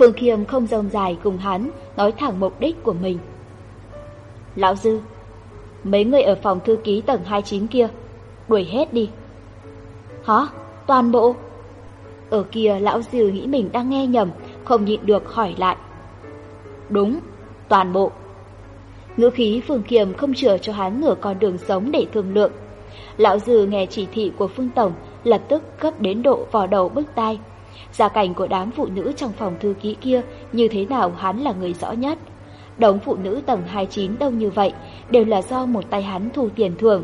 Phương Khiêm không rông dài cùng hắn, nói thẳng mục đích của mình. Lão Dư, mấy người ở phòng thư ký tầng 29 kia, đuổi hết đi. Hả? Toàn bộ? Ở kia lão Dư nghĩ mình đang nghe nhầm, không nhịn được hỏi lại. Đúng, toàn bộ. Ngữ khí Phương Kiềm không chừa cho hắn nửa con đường sống để thương lượng. Lão Dư nghe chỉ thị của Phương Tổng, lập tức gấp đến độ vò đầu bức tai, gia cảnh của đám phụ nữ trong phòng thư ký kia như thế nào hắn là người rõ nhất. Đống phụ nữ tầng 29 đông như vậy đều là do một tay hắn thu tiền thưởng.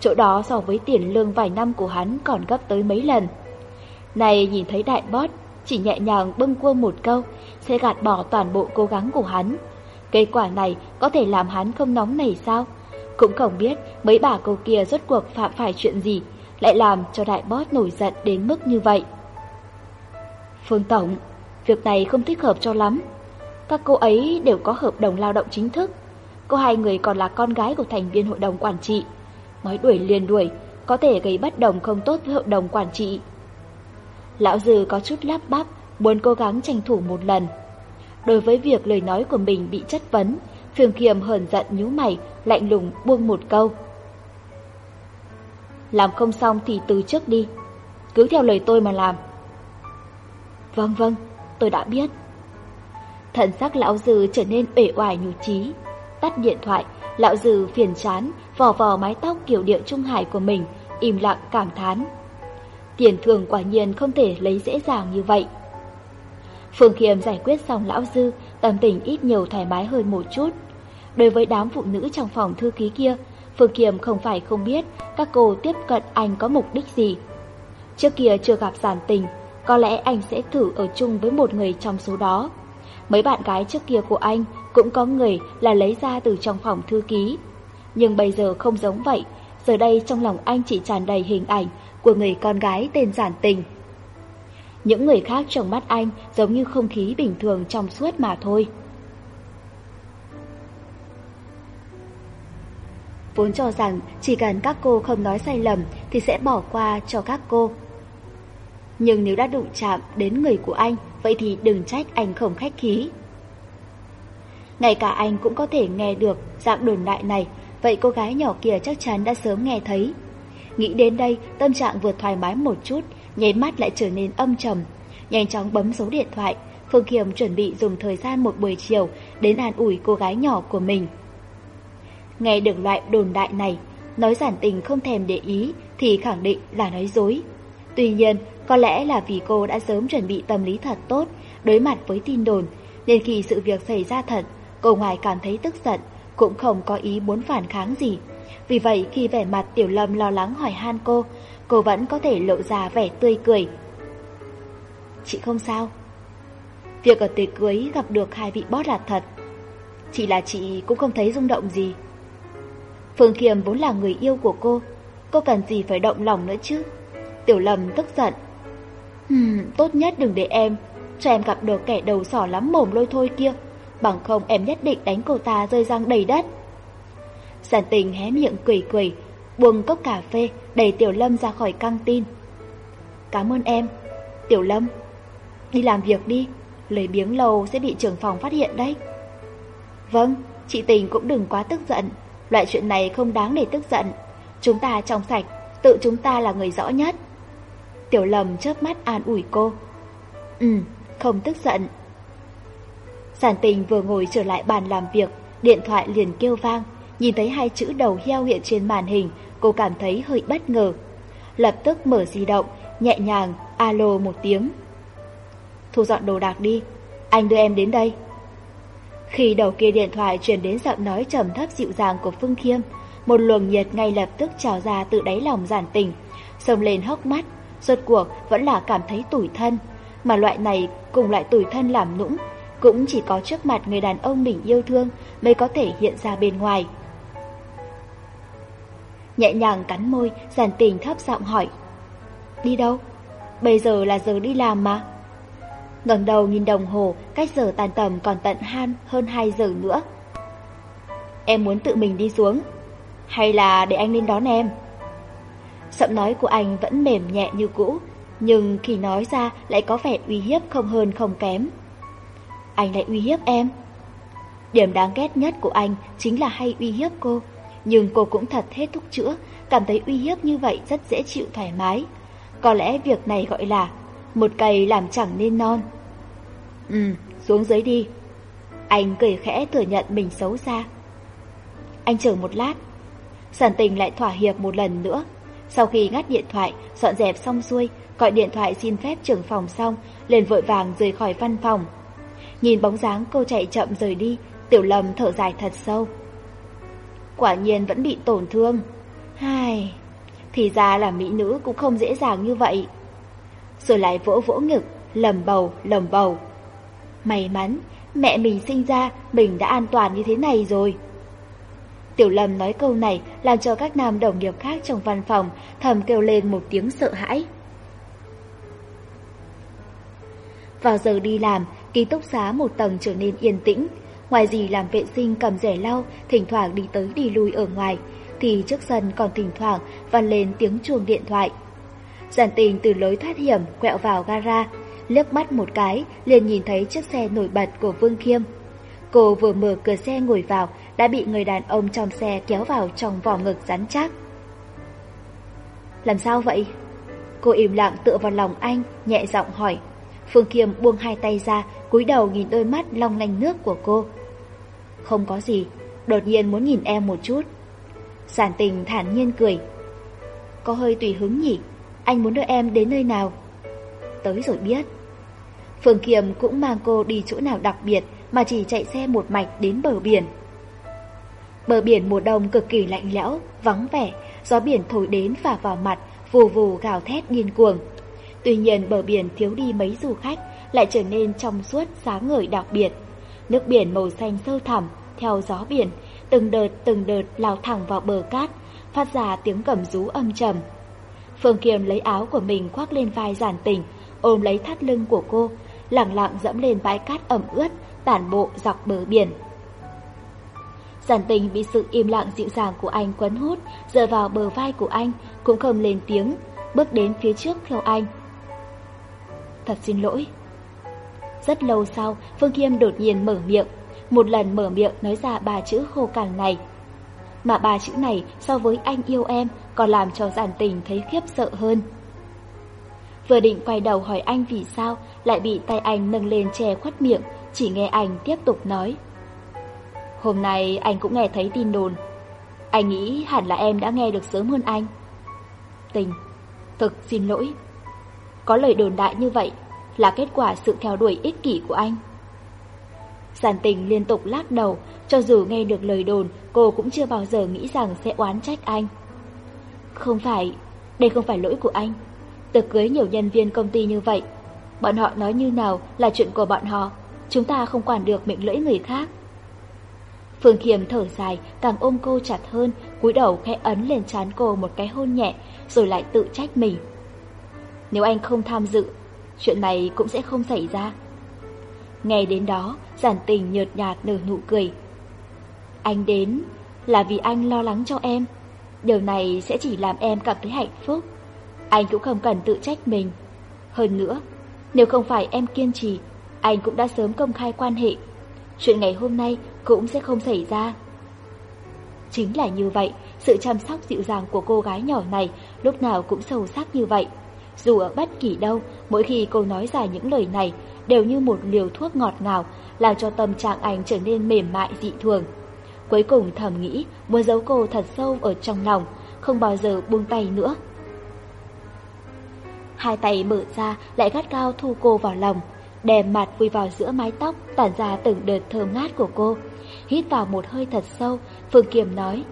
Chỗ đó so với tiền lương vài năm của hắn còn gấp tới mấy lần. Này nhìn thấy đại bót, chỉ nhẹ nhàng bưng cua một câu, sẽ gạt bỏ toàn bộ cố gắng của hắn. Kết quả này có thể làm hắn không nóng nảy sao? Cũng không biết mấy bà cô kia rốt cuộc phạm phải chuyện gì, lại làm cho đại bót nổi giận đến mức như vậy. Phương Tổng, việc này không thích hợp cho lắm. Các cô ấy đều có hợp đồng lao động chính thức. Cô hai người còn là con gái của thành viên hội đồng quản trị. Nói đuổi liền đuổi, có thể gây bất đồng không tốt với hội đồng quản trị. Lão Dư có chút lắp bắp, muốn cố gắng tranh thủ một lần. Đối với việc lời nói của mình bị chất vấn, Phương kiềm hờn giận nhú mày, lạnh lùng buông một câu. Làm không xong thì từ trước đi, cứ theo lời tôi mà làm. Vâng vâng, tôi đã biết. Thần sắc lão dư trở nên bể oải nhú trí. Tắt điện thoại, lão dư phiền chán, vò vò mái tóc kiểu điệu trung hải của mình, im lặng cảm thán. Tiền thường quả nhiên không thể lấy dễ dàng như vậy. Phương Khiêm giải quyết xong lão dư, tâm tình ít nhiều thoải mái hơn một chút. Đối với đám phụ nữ trong phòng thư ký kia, Phương Kiềm không phải không biết các cô tiếp cận anh có mục đích gì. Trước kia chưa gặp giản tình, có lẽ anh sẽ thử ở chung với một người trong số đó. Mấy bạn gái trước kia của anh cũng có người là lấy ra từ trong phòng thư ký. Nhưng bây giờ không giống vậy, giờ đây trong lòng anh chỉ tràn đầy hình ảnh của người con gái tên giản tình. Những người khác trong mắt anh giống như không khí bình thường trong suốt mà thôi. Vốn cho rằng chỉ cần các cô không nói sai lầm thì sẽ bỏ qua cho các cô nhưng nếu đã đụng chạm đến người của anh, vậy thì đừng trách anh không khách khí. Ngay cả anh cũng có thể nghe được dạng đồn đại này, vậy cô gái nhỏ kia chắc chắn đã sớm nghe thấy. Nghĩ đến đây, tâm trạng vừa thoải mái một chút, nháy mắt lại trở nên âm trầm. Nhanh chóng bấm số điện thoại, Phương Kiềm chuẩn bị dùng thời gian một buổi chiều đến an ủi cô gái nhỏ của mình. Nghe được loại đồn đại này, nói giản tình không thèm để ý thì khẳng định là nói dối. Tuy nhiên, có lẽ là vì cô đã sớm chuẩn bị tâm lý thật tốt, đối mặt với tin đồn, nên khi sự việc xảy ra thật, cô ngoài cảm thấy tức giận, cũng không có ý muốn phản kháng gì. Vì vậy khi vẻ mặt Tiểu Lâm lo lắng hỏi han cô, cô vẫn có thể lộ ra vẻ tươi cười. Chị không sao. Việc ở tiệc cưới gặp được hai vị bót là thật. Chỉ là chị cũng không thấy rung động gì. Phương Kiềm vốn là người yêu của cô, cô cần gì phải động lòng nữa chứ? Tiểu Lâm tức giận. Ừm, tốt nhất đừng để em, cho em gặp được kẻ đầu sỏ lắm mồm lôi thôi kia, bằng không em nhất định đánh cô ta rơi răng đầy đất. Giản tình hé miệng cười cười, buông cốc cà phê đẩy Tiểu Lâm ra khỏi căng tin. Cảm ơn em, Tiểu Lâm. Đi làm việc đi, lời biếng lâu sẽ bị trưởng phòng phát hiện đấy. Vâng, chị Tình cũng đừng quá tức giận, loại chuyện này không đáng để tức giận. Chúng ta trong sạch, tự chúng ta là người rõ nhất. Tiểu Lâm chớp mắt an ủi cô. Ừ, không tức giận. Giản tình vừa ngồi trở lại bàn làm việc, điện thoại liền kêu vang, nhìn thấy hai chữ đầu heo hiện trên màn hình, cô cảm thấy hơi bất ngờ. Lập tức mở di động, nhẹ nhàng, alo một tiếng. Thu dọn đồ đạc đi, anh đưa em đến đây. Khi đầu kia điện thoại truyền đến giọng nói trầm thấp dịu dàng của Phương Khiêm, một luồng nhiệt ngay lập tức trào ra từ đáy lòng giản tình, sông lên hốc mắt, rốt cuộc vẫn là cảm thấy tủi thân, mà loại này cùng loại tủi thân làm nũng, cũng chỉ có trước mặt người đàn ông mình yêu thương mới có thể hiện ra bên ngoài. Nhẹ nhàng cắn môi, giản tình thấp giọng hỏi. Đi đâu? Bây giờ là giờ đi làm mà. ngẩng đầu nhìn đồng hồ, cách giờ tàn tầm còn tận han hơn 2 giờ nữa. Em muốn tự mình đi xuống, hay là để anh lên đón em? Giọng nói của anh vẫn mềm nhẹ như cũ, nhưng khi nói ra lại có vẻ uy hiếp không hơn không kém. Anh lại uy hiếp em. Điểm đáng ghét nhất của anh chính là hay uy hiếp cô, nhưng cô cũng thật hết thúc chữa, cảm thấy uy hiếp như vậy rất dễ chịu thoải mái. Có lẽ việc này gọi là một cây làm chẳng nên non. Ừ, xuống dưới đi. Anh cười khẽ thừa nhận mình xấu xa. Anh chờ một lát. Sản tình lại thỏa hiệp một lần nữa, sau khi ngắt điện thoại, dọn dẹp xong xuôi, gọi điện thoại xin phép trưởng phòng xong, liền vội vàng rời khỏi văn phòng. Nhìn bóng dáng cô chạy chậm rời đi, tiểu lầm thở dài thật sâu. Quả nhiên vẫn bị tổn thương. Hai... Thì ra là mỹ nữ cũng không dễ dàng như vậy. Rồi lại vỗ vỗ ngực, lầm bầu, lầm bầu. May mắn, mẹ mình sinh ra, mình đã an toàn như thế này rồi. Tiểu Lâm nói câu này làm cho các nam đồng nghiệp khác trong văn phòng thầm kêu lên một tiếng sợ hãi. Vào giờ đi làm, ký túc xá một tầng trở nên yên tĩnh. Ngoài gì làm vệ sinh cầm rẻ lau, thỉnh thoảng đi tới đi lui ở ngoài, thì trước sân còn thỉnh thoảng vang lên tiếng chuông điện thoại. Giản tình từ lối thoát hiểm quẹo vào gara, liếc mắt một cái liền nhìn thấy chiếc xe nổi bật của Vương Khiêm. Cô vừa mở cửa xe ngồi vào đã bị người đàn ông trong xe kéo vào trong vỏ ngực rắn chắc. Làm sao vậy? Cô im lặng tựa vào lòng anh, nhẹ giọng hỏi. Phương Kiêm buông hai tay ra, cúi đầu nhìn đôi mắt long lanh nước của cô. Không có gì, đột nhiên muốn nhìn em một chút. Giản tình thản nhiên cười. Có hơi tùy hứng nhỉ, anh muốn đưa em đến nơi nào? Tới rồi biết. Phương Kiêm cũng mang cô đi chỗ nào đặc biệt mà chỉ chạy xe một mạch đến bờ biển. Bờ biển mùa đông cực kỳ lạnh lẽo, vắng vẻ, gió biển thổi đến phả vào mặt, vù vù gào thét điên cuồng. Tuy nhiên bờ biển thiếu đi mấy du khách, lại trở nên trong suốt sáng ngời đặc biệt. Nước biển màu xanh sâu thẳm, theo gió biển, từng đợt từng đợt lao thẳng vào bờ cát, phát ra tiếng cầm rú âm trầm. Phương kiềm lấy áo của mình khoác lên vai giản tình, ôm lấy thắt lưng của cô, lặng lặng dẫm lên bãi cát ẩm ướt, tản bộ dọc bờ biển. Giản tình bị sự im lặng dịu dàng của anh quấn hút, dựa vào bờ vai của anh, cũng không lên tiếng, bước đến phía trước theo anh. Thật xin lỗi. Rất lâu sau, Phương Kiêm đột nhiên mở miệng, một lần mở miệng nói ra ba chữ khô cằn này. Mà ba chữ này so với anh yêu em còn làm cho giản tình thấy khiếp sợ hơn. Vừa định quay đầu hỏi anh vì sao lại bị tay anh nâng lên che khuất miệng, chỉ nghe anh tiếp tục nói. Hôm nay anh cũng nghe thấy tin đồn. Anh nghĩ hẳn là em đã nghe được sớm hơn anh. Tình, Thực xin lỗi. Có lời đồn đại như vậy Là kết quả sự theo đuổi ích kỷ của anh. Giàn tình liên tục lắc đầu, Cho dù nghe được lời đồn, Cô cũng chưa bao giờ nghĩ rằng sẽ oán trách anh. Không phải, Đây không phải lỗi của anh. Tực cưới nhiều nhân viên công ty như vậy, Bọn họ nói như nào là chuyện của bọn họ, Chúng ta không quản được mệnh lưỡi người khác. Phương Khiêm thở dài, càng ôm cô chặt hơn, cúi đầu khẽ ấn lên trán cô một cái hôn nhẹ, rồi lại tự trách mình. Nếu anh không tham dự, chuyện này cũng sẽ không xảy ra. Nghe đến đó, giản tình nhợt nhạt nở nụ cười. Anh đến là vì anh lo lắng cho em. Điều này sẽ chỉ làm em cảm thấy hạnh phúc. Anh cũng không cần tự trách mình. Hơn nữa, nếu không phải em kiên trì, anh cũng đã sớm công khai quan hệ. Chuyện ngày hôm nay cũng sẽ không xảy ra. Chính là như vậy, sự chăm sóc dịu dàng của cô gái nhỏ này lúc nào cũng sâu sắc như vậy. Dù ở bất kỳ đâu, mỗi khi cô nói ra những lời này đều như một liều thuốc ngọt ngào, làm cho tâm trạng anh trở nên mềm mại dị thường. Cuối cùng thầm nghĩ muốn giấu cô thật sâu ở trong lòng, không bao giờ buông tay nữa. Hai tay mở ra lại gắt cao thu cô vào lòng, đè mặt vui vào giữa mái tóc tản ra từng đợt thơm ngát của cô hít vào một hơi thật sâu, Phương Kiềm nói.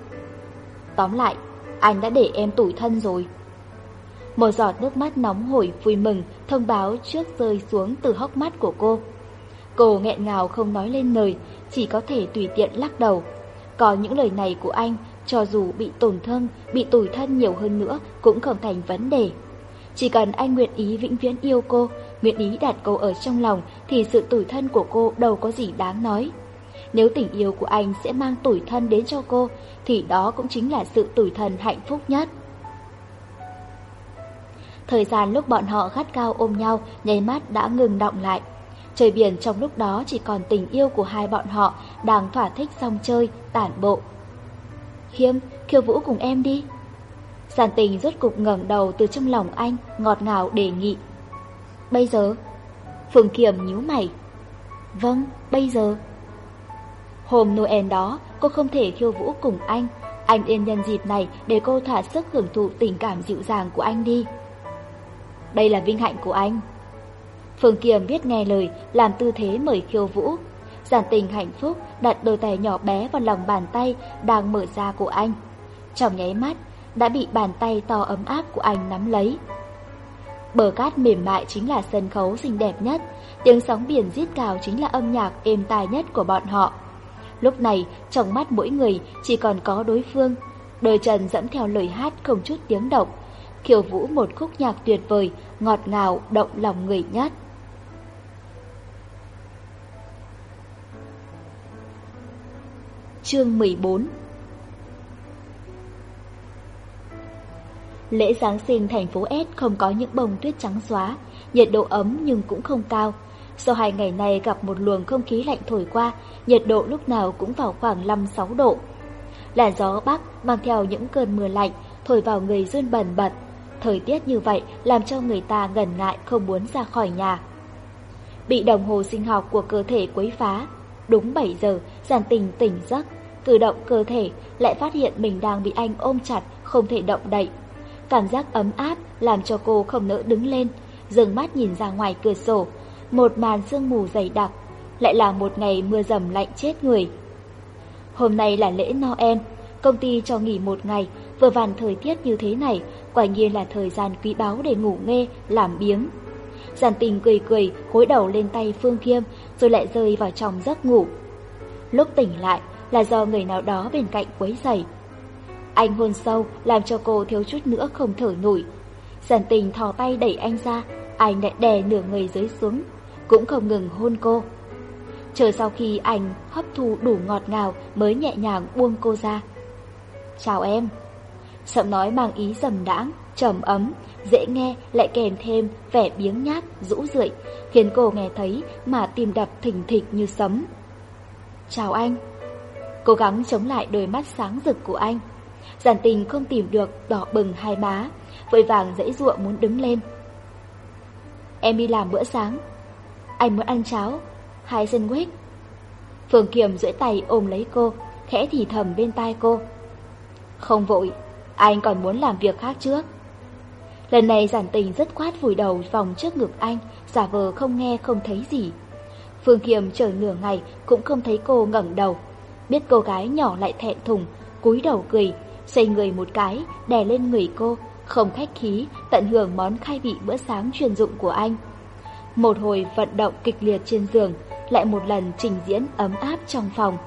Tóm lại, anh đã để em tủi thân rồi. Một giọt nước mắt nóng hổi vui mừng thông báo trước rơi xuống từ hốc mắt của cô. Cô nghẹn ngào không nói lên lời, chỉ có thể tùy tiện lắc đầu. Có những lời này của anh, cho dù bị tổn thương, bị tủi thân nhiều hơn nữa cũng không thành vấn đề. Chỉ cần anh nguyện ý vĩnh viễn yêu cô, nguyện ý đặt cô ở trong lòng thì sự tủi thân của cô đâu có gì đáng nói. Nếu tình yêu của anh sẽ mang tủi thân đến cho cô, thì đó cũng chính là sự tủi thân hạnh phúc nhất. Thời gian lúc bọn họ gắt cao ôm nhau, nháy mắt đã ngừng động lại. Trời biển trong lúc đó chỉ còn tình yêu của hai bọn họ đang thỏa thích xong chơi, tản bộ. Khiêm, khiêu vũ cùng em đi. Giàn tình rốt cục ngẩng đầu từ trong lòng anh, ngọt ngào đề nghị. Bây giờ? Phường Kiểm nhíu mày. Vâng, bây giờ. Hôm Noel đó, cô không thể khiêu vũ cùng anh. Anh yên nhân dịp này để cô thỏa sức hưởng thụ tình cảm dịu dàng của anh đi. Đây là vinh hạnh của anh. Phương Kiềm biết nghe lời, làm tư thế mời khiêu vũ. Giản tình hạnh phúc đặt đôi tay nhỏ bé vào lòng bàn tay đang mở ra của anh. Trong nháy mắt, đã bị bàn tay to ấm áp của anh nắm lấy. Bờ cát mềm mại chính là sân khấu xinh đẹp nhất, tiếng sóng biển rít cào chính là âm nhạc êm tai nhất của bọn họ. Lúc này, trong mắt mỗi người chỉ còn có đối phương. Đời Trần dẫm theo lời hát không chút tiếng động. Khiêu vũ một khúc nhạc tuyệt vời, ngọt ngào, động lòng người nhất. Chương 14 Lễ Giáng sinh thành phố S không có những bông tuyết trắng xóa, nhiệt độ ấm nhưng cũng không cao. Sau hai ngày này gặp một luồng không khí lạnh thổi qua, nhiệt độ lúc nào cũng vào khoảng 5-6 độ. Là gió bắc mang theo những cơn mưa lạnh, thổi vào người run bần bật. Thời tiết như vậy làm cho người ta ngần ngại không muốn ra khỏi nhà. Bị đồng hồ sinh học của cơ thể quấy phá, đúng 7 giờ, giản tình tỉnh giấc, cử động cơ thể, lại phát hiện mình đang bị anh ôm chặt, không thể động đậy. Cảm giác ấm áp làm cho cô không nỡ đứng lên, dừng mắt nhìn ra ngoài cửa sổ. Một màn sương mù dày đặc lại là một ngày mưa dầm lạnh chết người. Hôm nay là lễ Noel, công ty cho nghỉ một ngày, vừa vàn thời tiết như thế này, quả nhiên là thời gian quý báu để ngủ nghe, làm biếng. Giàn tình cười cười, khối đầu lên tay Phương Khiêm, rồi lại rơi vào trong giấc ngủ. Lúc tỉnh lại là do người nào đó bên cạnh quấy rầy. Anh hôn sâu làm cho cô thiếu chút nữa không thở nổi. Giàn tình thò tay đẩy anh ra, anh lại đè nửa người dưới xuống, cũng không ngừng hôn cô. Chờ sau khi anh hấp thu đủ ngọt ngào mới nhẹ nhàng buông cô ra. Chào em. Giọng nói mang ý dầm đãng, trầm ấm, dễ nghe lại kèm thêm vẻ biếng nhác, rũ rượi, khiến cô nghe thấy mà tim đập thỉnh thịch như sấm. Chào anh. Cố gắng chống lại đôi mắt sáng rực của anh. Giản tình không tìm được đỏ bừng hai má, vội vàng dãy ruộng muốn đứng lên. Em đi làm bữa sáng. Anh muốn ăn cháo, Heisenweg. Phương Kiềm duỗi tay ôm lấy cô, khẽ thì thầm bên tai cô. Không vội, anh còn muốn làm việc khác trước. Lần này giản tình rất khoát vùi đầu vòng trước ngực anh, giả vờ không nghe không thấy gì. Phương Kiềm chờ nửa ngày cũng không thấy cô ngẩng đầu. Biết cô gái nhỏ lại thẹn thùng, cúi đầu cười, xây người một cái, đè lên người cô, không khách khí, tận hưởng món khai vị bữa sáng chuyên dụng của anh. Một hồi vận động kịch liệt trên giường, lại một lần trình diễn ấm áp trong phòng.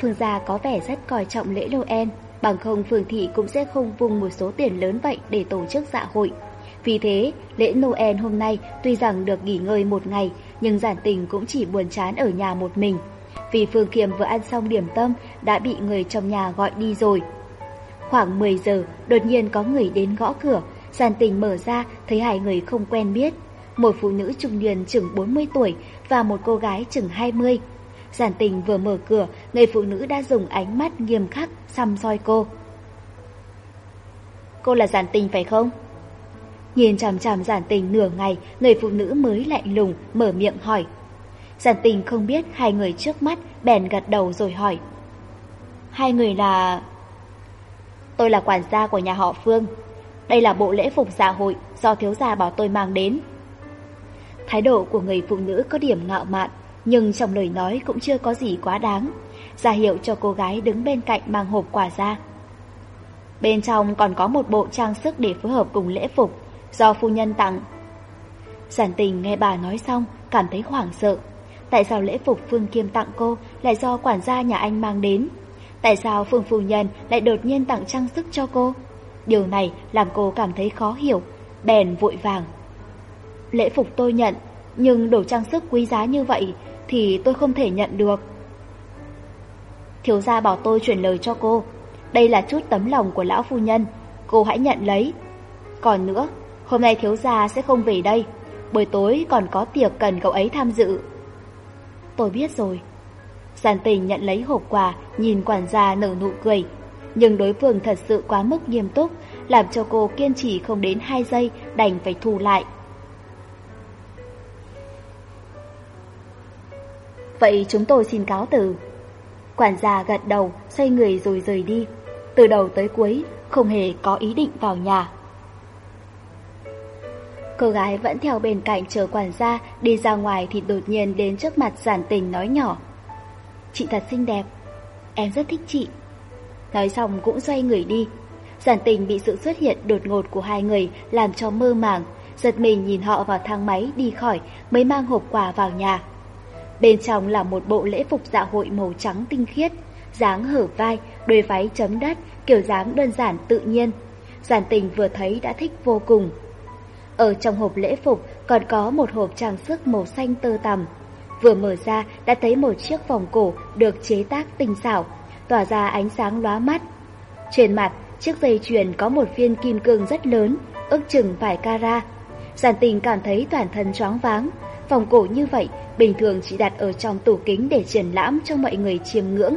Phương gia có vẻ rất coi trọng lễ Noel, bằng không Phương Thị cũng sẽ không vùng một số tiền lớn vậy để tổ chức dạ hội. Vì thế, lễ Noel hôm nay tuy rằng được nghỉ ngơi một ngày, nhưng giản tình cũng chỉ buồn chán ở nhà một mình. Vì Phương Kiềm vừa ăn xong điểm tâm đã bị người trong nhà gọi đi rồi. Khoảng 10 giờ, đột nhiên có người đến gõ cửa, giản tình mở ra thấy hai người không quen biết một phụ nữ trung niên chừng 40 tuổi và một cô gái chừng 20. Giản tình vừa mở cửa, người phụ nữ đã dùng ánh mắt nghiêm khắc xăm soi cô. Cô là giản tình phải không? Nhìn chằm chằm giản tình nửa ngày, người phụ nữ mới lạnh lùng, mở miệng hỏi. Giản tình không biết hai người trước mắt, bèn gật đầu rồi hỏi. Hai người là... Tôi là quản gia của nhà họ Phương. Đây là bộ lễ phục dạ hội do thiếu gia bảo tôi mang đến. Thái độ của người phụ nữ có điểm ngạo mạn, nhưng trong lời nói cũng chưa có gì quá đáng. Ra hiệu cho cô gái đứng bên cạnh mang hộp quà ra. Bên trong còn có một bộ trang sức để phối hợp cùng lễ phục, do phu nhân tặng. Giản tình nghe bà nói xong, cảm thấy hoảng sợ. Tại sao lễ phục Phương Kiêm tặng cô lại do quản gia nhà anh mang đến? Tại sao Phương Phu Nhân lại đột nhiên tặng trang sức cho cô? Điều này làm cô cảm thấy khó hiểu, bèn vội vàng Lễ phục tôi nhận, nhưng đồ trang sức quý giá như vậy thì tôi không thể nhận được. Thiếu gia bảo tôi chuyển lời cho cô, đây là chút tấm lòng của lão phu nhân, cô hãy nhận lấy. Còn nữa, hôm nay thiếu gia sẽ không về đây, buổi tối còn có tiệc cần cậu ấy tham dự. Tôi biết rồi. Giàn tình nhận lấy hộp quà, nhìn quản gia nở nụ cười. Nhưng đối phương thật sự quá mức nghiêm túc, làm cho cô kiên trì không đến 2 giây đành phải thu lại. Vậy chúng tôi xin cáo từ. Quản gia gật đầu, xoay người rồi rời đi. Từ đầu tới cuối, không hề có ý định vào nhà. Cô gái vẫn theo bên cạnh chờ quản gia, đi ra ngoài thì đột nhiên đến trước mặt giản tình nói nhỏ. Chị thật xinh đẹp, em rất thích chị. Nói xong cũng xoay người đi. Giản tình bị sự xuất hiện đột ngột của hai người làm cho mơ màng, giật mình nhìn họ vào thang máy đi khỏi mới mang hộp quà vào nhà. Bên trong là một bộ lễ phục dạ hội màu trắng tinh khiết, dáng hở vai, đôi váy chấm đất, kiểu dáng đơn giản tự nhiên. Giản tình vừa thấy đã thích vô cùng. Ở trong hộp lễ phục còn có một hộp trang sức màu xanh tơ tằm. Vừa mở ra đã thấy một chiếc vòng cổ được chế tác tinh xảo, tỏa ra ánh sáng lóa mắt. Trên mặt, chiếc dây chuyền có một viên kim cương rất lớn, ước chừng vài carat. Giản tình cảm thấy toàn thân choáng váng, Vòng cổ như vậy, bình thường chỉ đặt ở trong tủ kính để triển lãm cho mọi người chiêm ngưỡng.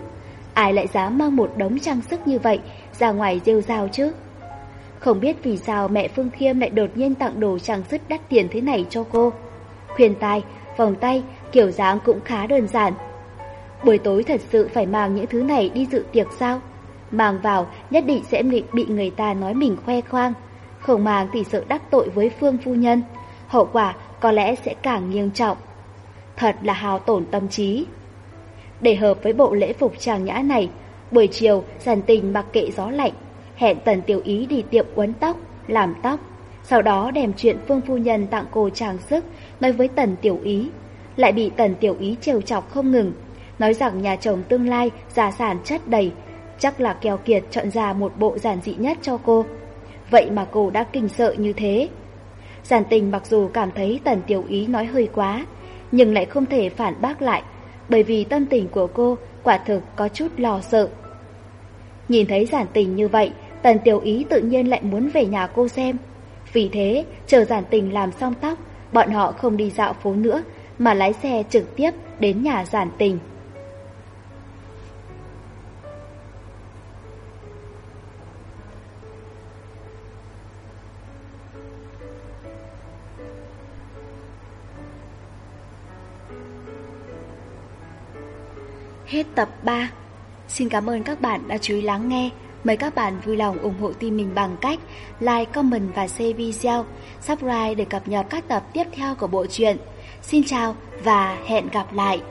Ai lại dám mang một đống trang sức như vậy ra ngoài rêu rao chứ? Không biết vì sao mẹ Phương Khiêm lại đột nhiên tặng đồ trang sức đắt tiền thế này cho cô. Khuyên tai, vòng tay, kiểu dáng cũng khá đơn giản. Buổi tối thật sự phải mang những thứ này đi dự tiệc sao? Mang vào nhất định sẽ bị người ta nói mình khoe khoang. Không mang thì sợ đắc tội với Phương Phu Nhân. Hậu quả có lẽ sẽ càng nghiêm trọng. Thật là hào tổn tâm trí. Để hợp với bộ lễ phục trang nhã này, buổi chiều giản tình mặc kệ gió lạnh, hẹn tần tiểu ý đi tiệm uốn tóc, làm tóc. Sau đó đem chuyện Phương Phu Nhân tặng cô trang sức, nói với tần tiểu ý. Lại bị tần tiểu ý trêu chọc không ngừng, nói rằng nhà chồng tương lai gia sản chất đầy, chắc là kèo kiệt chọn ra một bộ giản dị nhất cho cô. Vậy mà cô đã kinh sợ như thế. Giản tình mặc dù cảm thấy tần tiểu ý nói hơi quá, nhưng lại không thể phản bác lại, bởi vì tâm tình của cô quả thực có chút lo sợ. Nhìn thấy giản tình như vậy, tần tiểu ý tự nhiên lại muốn về nhà cô xem. Vì thế, chờ giản tình làm xong tóc, bọn họ không đi dạo phố nữa, mà lái xe trực tiếp đến nhà giản tình. Hết tập 3 Xin cảm ơn các bạn đã chú ý lắng nghe Mời các bạn vui lòng ủng hộ team mình bằng cách like, comment và share video, subscribe để cập nhật các tập tiếp theo của bộ truyện. Xin chào và hẹn gặp lại!